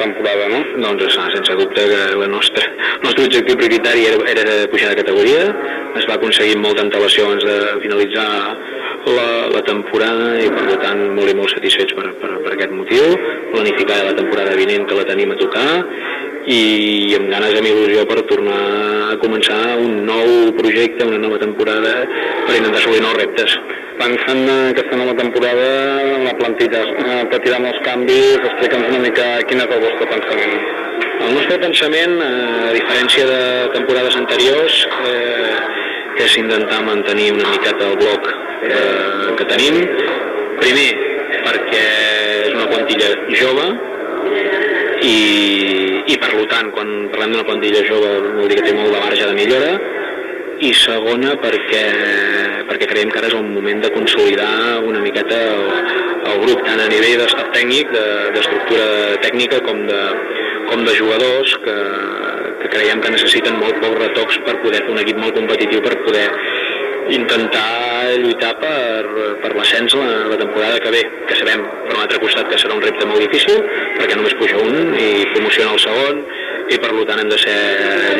temporada, no? Doncs sense dubte que la nostra, el nostre objectiu prioritari era, era pujar de categoria, es va aconseguir amb molta antelació abans de finalitzar la, la temporada i per tant molt i molt satisfets per, per, per aquest motiu, planificar la temporada vinent que la tenim a tocar i amb ganes amb il·lusió per tornar a començar un nou projecte, una nova temporada per intentar assolir nous reptes. Pensant en aquesta nova temporada, la plantilla eh, patirà molts canvis, explica'ns una mica quin és el vostre pensament. El nostre pensament, eh, a diferència de temporades anteriors, eh, és intentar mantenir una miqueta el bloc eh, que tenim. Primer, perquè és una plantilla jove i, i per tant, quan parlem d'una plantilla jove vol dir que té molt de marge de millora. I segona perquè, perquè creiem que ara és el moment de consolidar una miqueta el, el grup, tant a nivell d'estat tècnic, d'estructura de, tècnica com de, com de jugadors que, que creiem que necessiten molt pocs retocs per poder fer un equip molt competitiu per poder intentar lluitar per, per l'ascens la, la temporada que ve, que sabem per un altre costat que serà un repte molt difícil perquè només puja un i promociona el segon i per tant hem de ser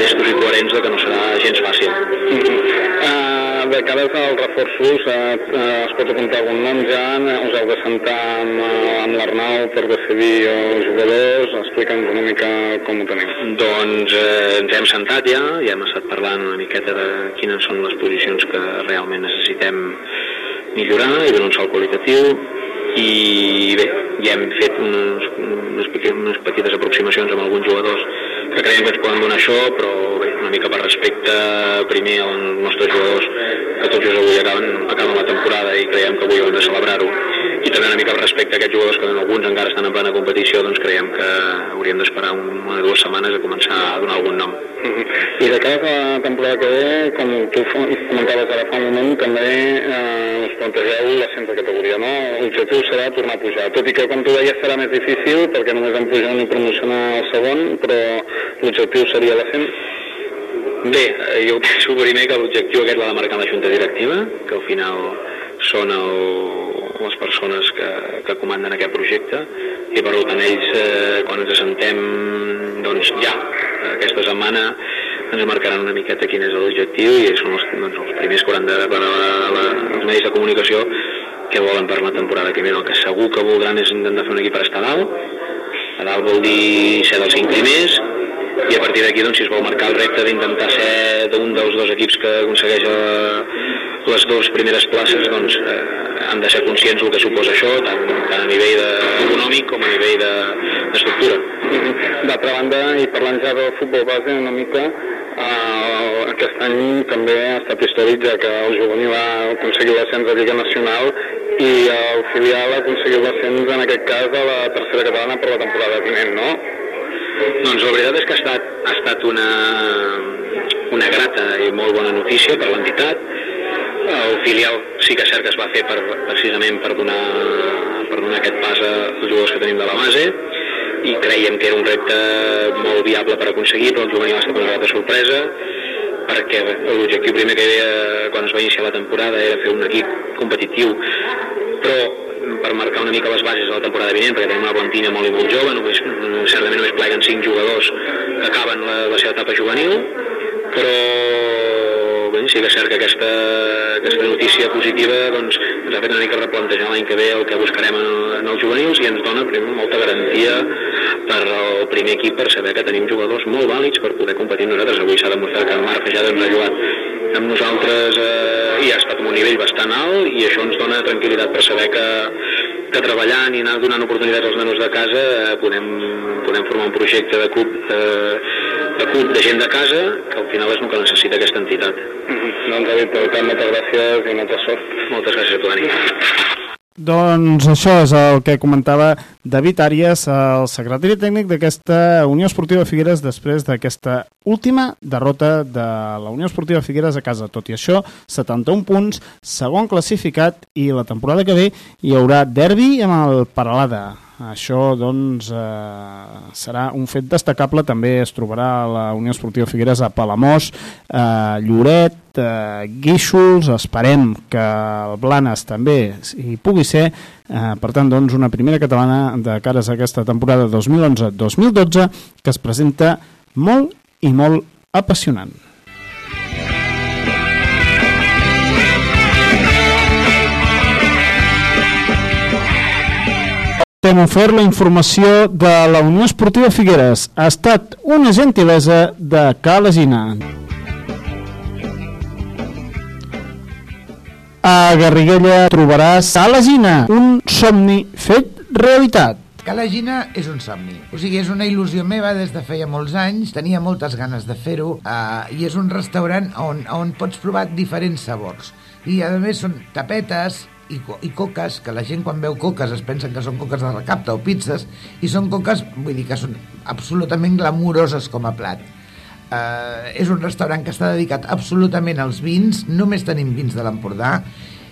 llestos i coherents de que no serà gens fàcil. Mm -hmm. uh, de cara als reforços, uh, uh, es pot apuntar algun nom ja? Us heu de sentar amb, uh, amb l'Arnau per decidir els jugadors? Explica'ns una mica com ho teniu. Doncs eh, ens hem sentat ja, ja hem estat parlant una miqueta de quines són les posicions que realment necessitem millorar i donar un salt qualitatiu i bé, ja hem fet unes, unes, unes petites aproximacions amb alguns jugadors que creiem que ens poden donar això, però bé, una mica per respecte primer als nostres jugadors, que tots ells avui acaben, acaben la temporada i creiem que avui hem de celebrar-ho, i també una mica per respecte a aquests jugadors que alguns encara estan en plena competició, doncs creiem que hauríem d'esperar una o dues setmanes a començar a donar algun nom. I de cara a la temporada que ve, com tu comentaves ara fa un moment, també eh, us plantegeu l'ascens de categoria, no? L'objectiu serà tornar a pujar, tot i que, com tu deies, serà més difícil perquè només hem pujat ni promocionar el segon, però l'objectiu seria l'ascens. Bé, eh, jo penso primer que l'objectiu aquest l'ha de marcar la Junta Directiva, que al final són el, les persones que, que comanden aquest projecte i per tant ells eh, quan ens assentem doncs ja aquesta setmana ens marcaran una miqueta quin és l'objectiu i són els, doncs, els primers que hauran de la, els medis de comunicació que volen per la temporada que ve. El que segur que voldran és intentar fer un equip per estar a dalt. A dalt vol dir ser dels cinc primers i a partir d'aquí doncs, si es vol marcar el repte d'intentar ser d'un dels dos equips que aconsegueix eh, les dues primeres places doncs, eh, han de ser conscients del que suposa això, tant, tant a nivell de, econòmic com a nivell d'estructura. De, D'altra banda, i parlant ja del futbol base una mica, eh, aquest any també ha estat històric ja que el juvenil ha aconseguit l'ascens de Lliga Nacional i el filial ha aconseguit l'ascens en aquest cas a la tercera catalana per la temporada vinent, no? Doncs la veritat és que ha estat, ha estat una, una grata i molt bona notícia per l'entitat. El filial sí que és cert que es va fer per, precisament per donar, per donar aquest pas als jugadors que tenim de la base i creiem que era un repte molt viable per aconseguir, però el juvenil ha estat una grata sorpresa perquè l'objectiu primer que havia quan es va iniciar la temporada era fer un equip competitiu però per marcar una mica les bases de la temporada vinent, perquè tenim una plantilla molt i molt jove, només, certament només pleguen 5 jugadors que acaben la, la seva etapa juvenil, però bé, sí que és cert que aquesta, aquesta notícia positiva doncs, ens ha fet una mica replantejar l'any que ve el que buscarem en, en els juvenils i ens dona primer, molta garantia per al primer equip per saber que tenim jugadors molt vàlids per poder competir amb nosaltres. Avui s'ha demostrat que el Marc Fejada ens ha jugat amb nosaltres eh, i ha estat un nivell bastant alt i això ens dona tranquil·litat per saber que, que treballant i anar donant oportunitats als nanos de casa eh, podem, podem formar un projecte de club, eh, de club de gent de casa que al final és el que necessita aquesta entitat. Mm -hmm. Doncs David, per tant, moltes gràcies i molta sort. Moltes gràcies a tu, Dani. Doncs això és el que comentava David Àries, el secretari tècnic d'aquesta Unió Esportiva Figueres després d'aquesta última derrota de la Unió Esportiva Figueres a casa. Tot i això, 71 punts, segon classificat i la temporada que ve hi haurà derbi amb el Paralada. Això, doncs, eh, serà un fet destacable. També es trobarà la Unió Esportiva Figueres a Palamós, eh, Lloret, eh, Guíxols, esperem que el Blanes també hi pugui ser. Eh, per tant, doncs, una primera catalana de cares a aquesta temporada 2011-2012 que es presenta molt i molt apassionant. Hem ofert la informació de la Unió Esportiva Figueres. Ha estat una gentilesa de Calesina. A Garriguella trobaràs Calesina, un somni fet realitat. Calagina és un somni. O sigui, és una il·lusió meva des de feia molts anys, tenia moltes ganes de fer-ho, eh, i és un restaurant on, on pots provar diferents sabors. I, a més, són tapetes, i, co i coques, que la gent quan veu coques es pensen que són coques de recapta o pizzas, i són coques, vull dir que són absolutament glamuroses com a plat. Uh, és un restaurant que està dedicat absolutament als vins, només tenim vins de l'Empordà,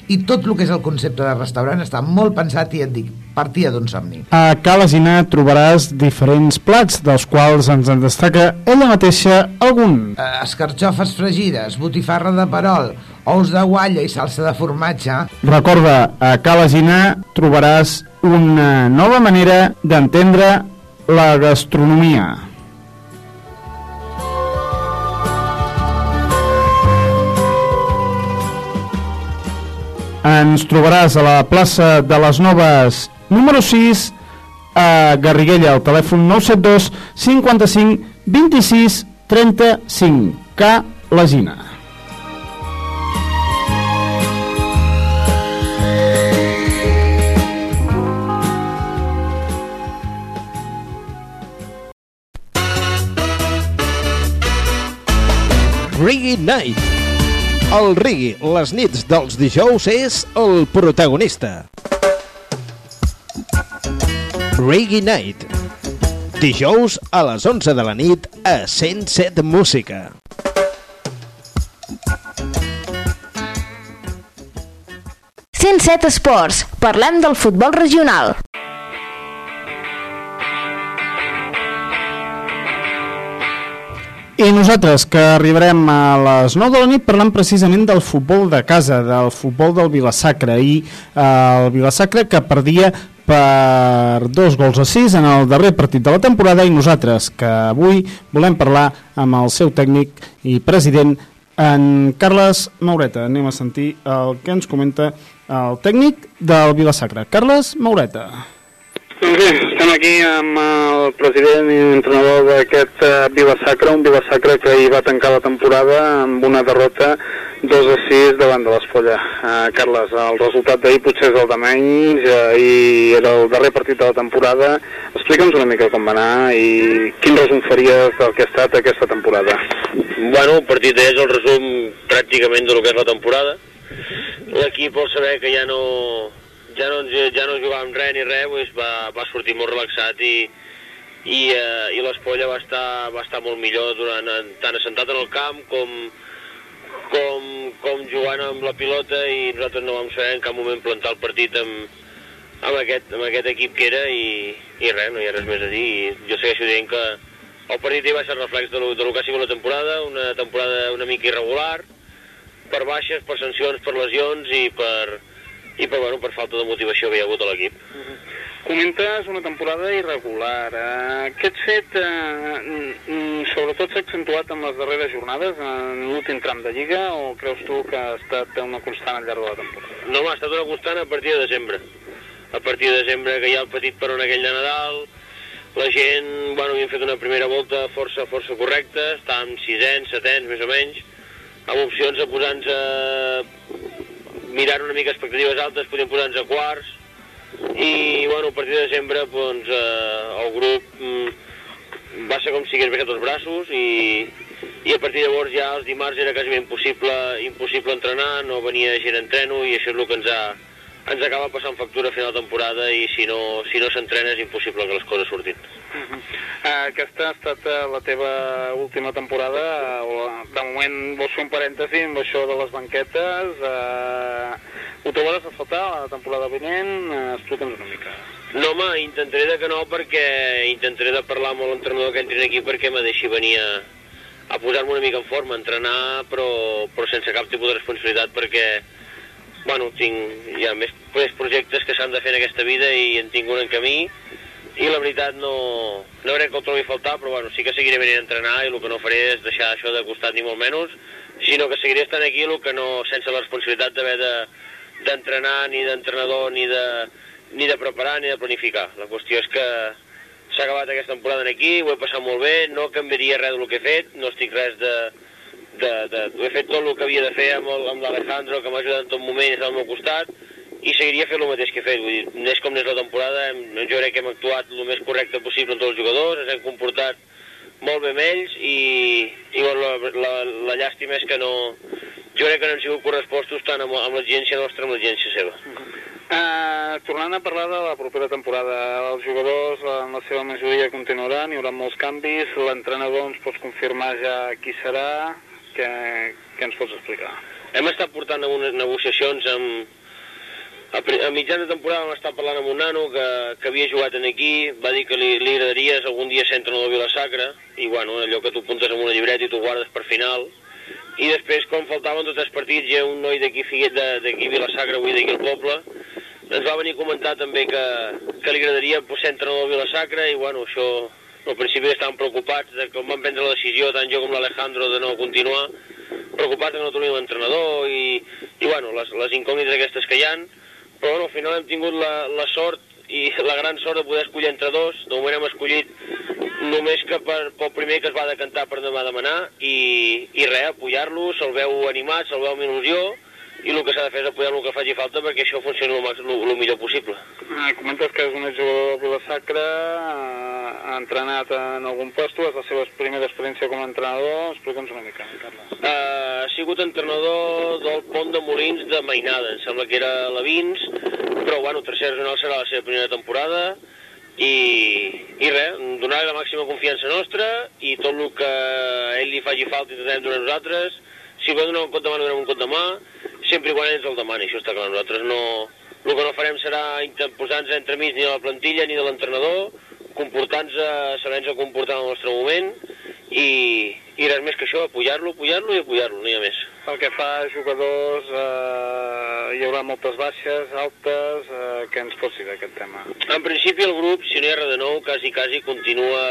i tot el que és el concepte de restaurant està molt pensat i et dic, partia d'un somni. A Calesina trobaràs diferents plats, dels quals ens en destaca ella mateixa algun. Uh, escarxofes fregides, botifarra de perol, ous de gualla i salsa de formatge. Recorda, a Calesina trobaràs una nova manera d'entendre la gastronomia. Ens trobaràs a la plaça de les Noves número 6 a Garriguella, al telèfon 972 55 26 35 K Lesina. Reggae Night. El reggae, les nits dels dijous, és el protagonista. Reggae Night. Dijous a les 11 de la nit a 107 Música. set Esports, parlem del futbol regional. I nosaltres, que arribarem a les 9 de la nit parlant precisament del futbol de casa, del futbol del Vilasacre, i eh, el Vilasacre que perdia per dos gols a sis en el darrer partit de la temporada i nosaltres, que avui volem parlar amb el seu tècnic i president, en Carles Maureta. Anem a sentir el que ens comenta el tècnic del Vilasacre. Carles Maureta. Doncs bé, estem aquí amb el president i entrenador d'aquest uh, Vilasacre, un Vilasacre que hi va tancar la temporada amb una derrota 2 a 6 davant de l'Espolla. Uh, Carles, el resultat d'ahir potser és el de menys, uh, i era el darrer partit de la temporada. Explica'ns una mica com va anar i quin resum faries del que ha estat aquesta temporada. Bueno, el partit és el resum pràcticament de lo que és la temporada. L'equip vol saber que ja no, ja no, ja no jugàvem res ni res, doncs va, va sortir molt relaxat i, i, eh, i l'Espolla va estar, va estar molt millor durant, tant assentat en el camp com, com, com jugant amb la pilota i nosaltres no vam saber en cap moment plantar el partit amb, amb, aquest, amb aquest equip que era i, i res, no hi ha res més a dir. I jo segueixo dient que el partit hi va ser reflex de lo, de que ha sigut la temporada, una temporada una mica irregular, per baixes, per sancions, per lesions i per, i per, bueno, per falta de motivació que hi ha hagut a l'equip. Comentes una temporada irregular. Aquest fet, eh, mm, sobretot, s'ha accentuat en les darreres jornades, en l'últim tram de Lliga, o creus tu que ha estat una constant al llarg de la temporada? No, ha estat una constant a partir de desembre. A partir de desembre, que hi ha el petit peron aquell de Nadal, la gent, bueno, havíem fet una primera volta força, força correcta, estàvem sisens, setens, més o menys, amb opcions de posar-nos a... mirant una mica expectatives altes, podíem posar-nos a quarts, i bueno, a partir de desembre doncs, eh, el grup mm, va ser com si hagués baixat els braços i, i a partir de llavors ja els dimarts era quasi impossible, impossible entrenar, no venia gent a entreno i això és el que ens ha, ens acaba passant factura a final de temporada i si no si no s'entrena és impossible que les coses surtin. Uh -huh. uh, aquesta ha estat uh, la teva última temporada, de moment vols fer un parèntesi amb això de les banquetes, uh, ho trobaràs a faltar la temporada vinent? Explica'ns una mica. No, home, intentaré de que no perquè intentaré de parlar amb l'entrenador que entri aquí perquè me deixi venir a, a posar-me una mica en forma, a entrenar, però, però sense cap tipus de responsabilitat perquè bueno, tinc hi ha més, més projectes que s'han de fer en aquesta vida i en tinc un en camí i la veritat no, no crec que el trobi faltar, però bueno, sí que seguiré venint a entrenar i el que no faré és deixar això de costat ni molt menys, sinó que seguiré estant aquí el que no, sense la responsabilitat d'haver de- d'entrenar, ni d'entrenador, ni de, ni de preparar, ni de planificar. La qüestió és que s'ha acabat aquesta temporada aquí, ho he passat molt bé, no canviaria res del que he fet, no estic res de, de, de, ho he fet tot el que havia de fer amb, amb l'Alejandro, que m'ha ajudat en tot moment, és al meu costat, i seguiria fent el mateix que he fet, vull dir, n'és com n'és la temporada, hem, jo crec que hem actuat el més correcte possible amb tots els jugadors, ens hem comportat molt bé amb ells i, i bueno, la, la, la llàstima és que no... Jo crec que no han sigut correspostos tant amb, amb l'exigència nostra com l'exigència seva. Uh, tornant a parlar de la propera temporada, els jugadors en la seva majoria continuaran, hi haurà molts canvis, l'entrenador ens pots confirmar ja qui serà, què, què ens pots explicar? Hem estat portant unes negociacions amb... A, a mitjans de temporada vam estar parlant amb un nano que, que havia jugat en aquí, va dir que li, li agradaria algun dia ser entrenador de Vilasacra, i bueno, allò que tu apuntes en una llibreta i tu guardes per final, i després, quan faltaven dos tres partits, ha un noi d'aquí d'aquí Vilasacra, avui d'aquí al poble, ens va venir a comentar també que, que li agradaria ser entrenador de Vilasacra, i bueno, això, al principi estaven preocupats de com van prendre la decisió, tant jo com l'Alejandro, de no continuar, preocupats de no tenir un entrenador, i, i bueno, les, les incògnites aquestes que hi han, però bueno, al final hem tingut la, la sort i la gran sort de poder escollir entre dos. De moment hem escollit només que per, pel primer que es va decantar per demà demanar i, i res, apoyar-lo, se'l veu animat, se'l veu amb il·lusió i el que s'ha de fer és apoyar el que faci falta perquè això funcioni el, màxim- el, el millor possible. Uh, comentes que és un jugador de Vilasacra, uh, ha entrenat en algun puesto, és la seva primera experiència com a entrenador, explica'ns una mica, Carles. Uh, ha sigut entrenador del Pont de Molins de Mainada, em sembla que era la Vins, però bueno, tercera regional serà la seva primera temporada i, i res, donar la màxima confiança nostra i tot el que a ell li faci falta intentarem donar nosaltres. Si vol donar un compte de mà, donem un compte de mà, sempre i quan ens el demani, això està clar. Nosaltres no... El que no farem serà interposar-nos entremig ni de la plantilla ni de l'entrenador, comportar-nos, saber-nos comportar en el nostre moment i, i res més que això, apoyar-lo, apoyar-lo i apoyar-lo, no hi ha més. Pel que fa a jugadors, uh, hi haurà moltes baixes, altes, uh, què ens pots dir d'aquest tema? En principi el grup, si no hi ha res de nou, quasi, quasi continua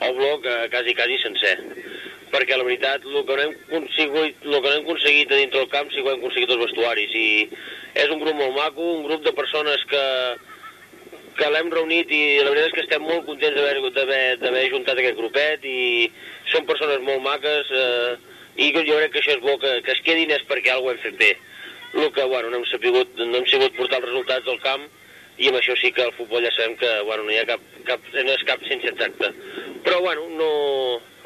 el bloc eh, quasi, quasi sencer. Perquè la veritat, el que no hem aconseguit, el que no hem aconseguit a dintre del camp sí que ho hem aconseguit als vestuaris. I és un grup molt maco, un grup de persones que, que l'hem reunit i la veritat és que estem molt contents d'haver- juntat aquest grupet i són persones molt maques eh, i jo crec que això és bo, que, que es quedin és perquè alguna ho hem fet bé. El que, bueno, no hem sabut, no hem sabut portar els resultats del camp i amb això sí que el futbol ja sabem que, bueno, no hi ha cap, cap, no és cap ciència exacta. Però, bueno, no...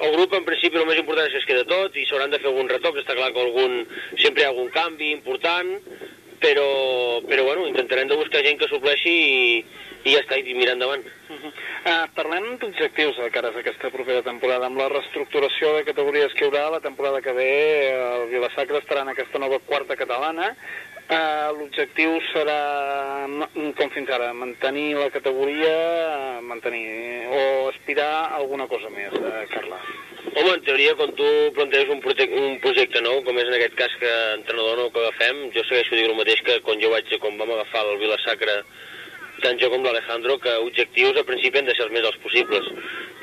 El grup, en principi, el més important és que es queda tot i s'hauran de fer algun retoc, està clar que algun... sempre hi ha algun canvi important, però, però bueno, intentarem de buscar gent que supleixi i, i ja està, i mirar endavant. Uh, parlem d'objectius de cares a aquesta propera temporada. Amb la reestructuració de categories que hi haurà la temporada que ve, eh, el Vilasacra estarà en aquesta nova quarta catalana. Uh, L'objectiu serà, com fins ara, mantenir la categoria, eh, mantenir o aspirar a alguna cosa més, uh, Carles. Home, en teoria, quan tu planteges un, un projecte nou, com és en aquest cas que entrenador nou que agafem, jo segueixo dient el mateix que quan jo vaig, quan vam agafar el Vilasacra, tant jo com l'Alejandro, que objectius al principi han de ser els més alts possibles.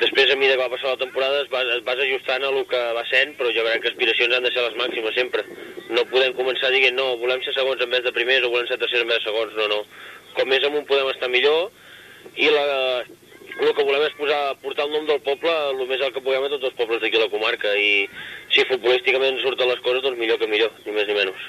Després, a mesura que va passar la temporada, es vas, es vas ajustant a el que va sent, però jo crec que aspiracions han de ser les màximes sempre. No podem començar dient, no, volem ser segons en vez de primers o volem ser tercers en vez de segons, no, no. Com més amunt podem estar millor i la, el que volem és posar, portar el nom del poble el més alt que puguem a tots els pobles d'aquí a la comarca i si futbolísticament surten les coses, doncs millor que millor, ni més ni menys.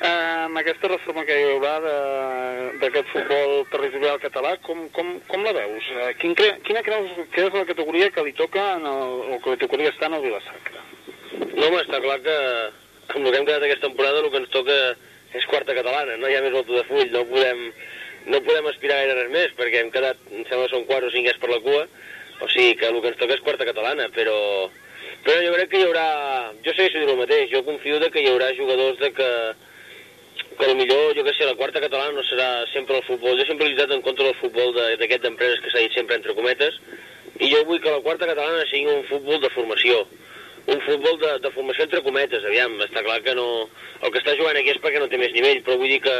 Eh, amb aquesta reforma que hi haurà de- d'aquest futbol territorial català, com, com, com la veus? Eh, quin cre quina creus que és la categoria que li toca en el, o que li tocaria estar en el Vilasacra? No, home, està clar que amb el que hem quedat aquesta temporada el que ens toca és quarta catalana, no hi ha més volta de full, no podem, no podem aspirar gaire res més, perquè hem quedat, em sembla són quarts o cinquers per la cua, o sigui que el que ens toca és quarta catalana, però, però jo crec que hi haurà, jo segueixo dient el mateix, jo confio de que hi haurà jugadors de que, que millor, jo que sé, la quarta catalana no serà sempre el futbol, jo sempre he lluitat en contra del futbol de- d'aquest d'empreses que s'ha dit sempre entre cometes, i jo vull que la quarta catalana sigui un futbol de formació, un futbol de, de formació entre cometes, aviam, està clar que no... El que està jugant aquí és perquè no té més nivell, però vull dir que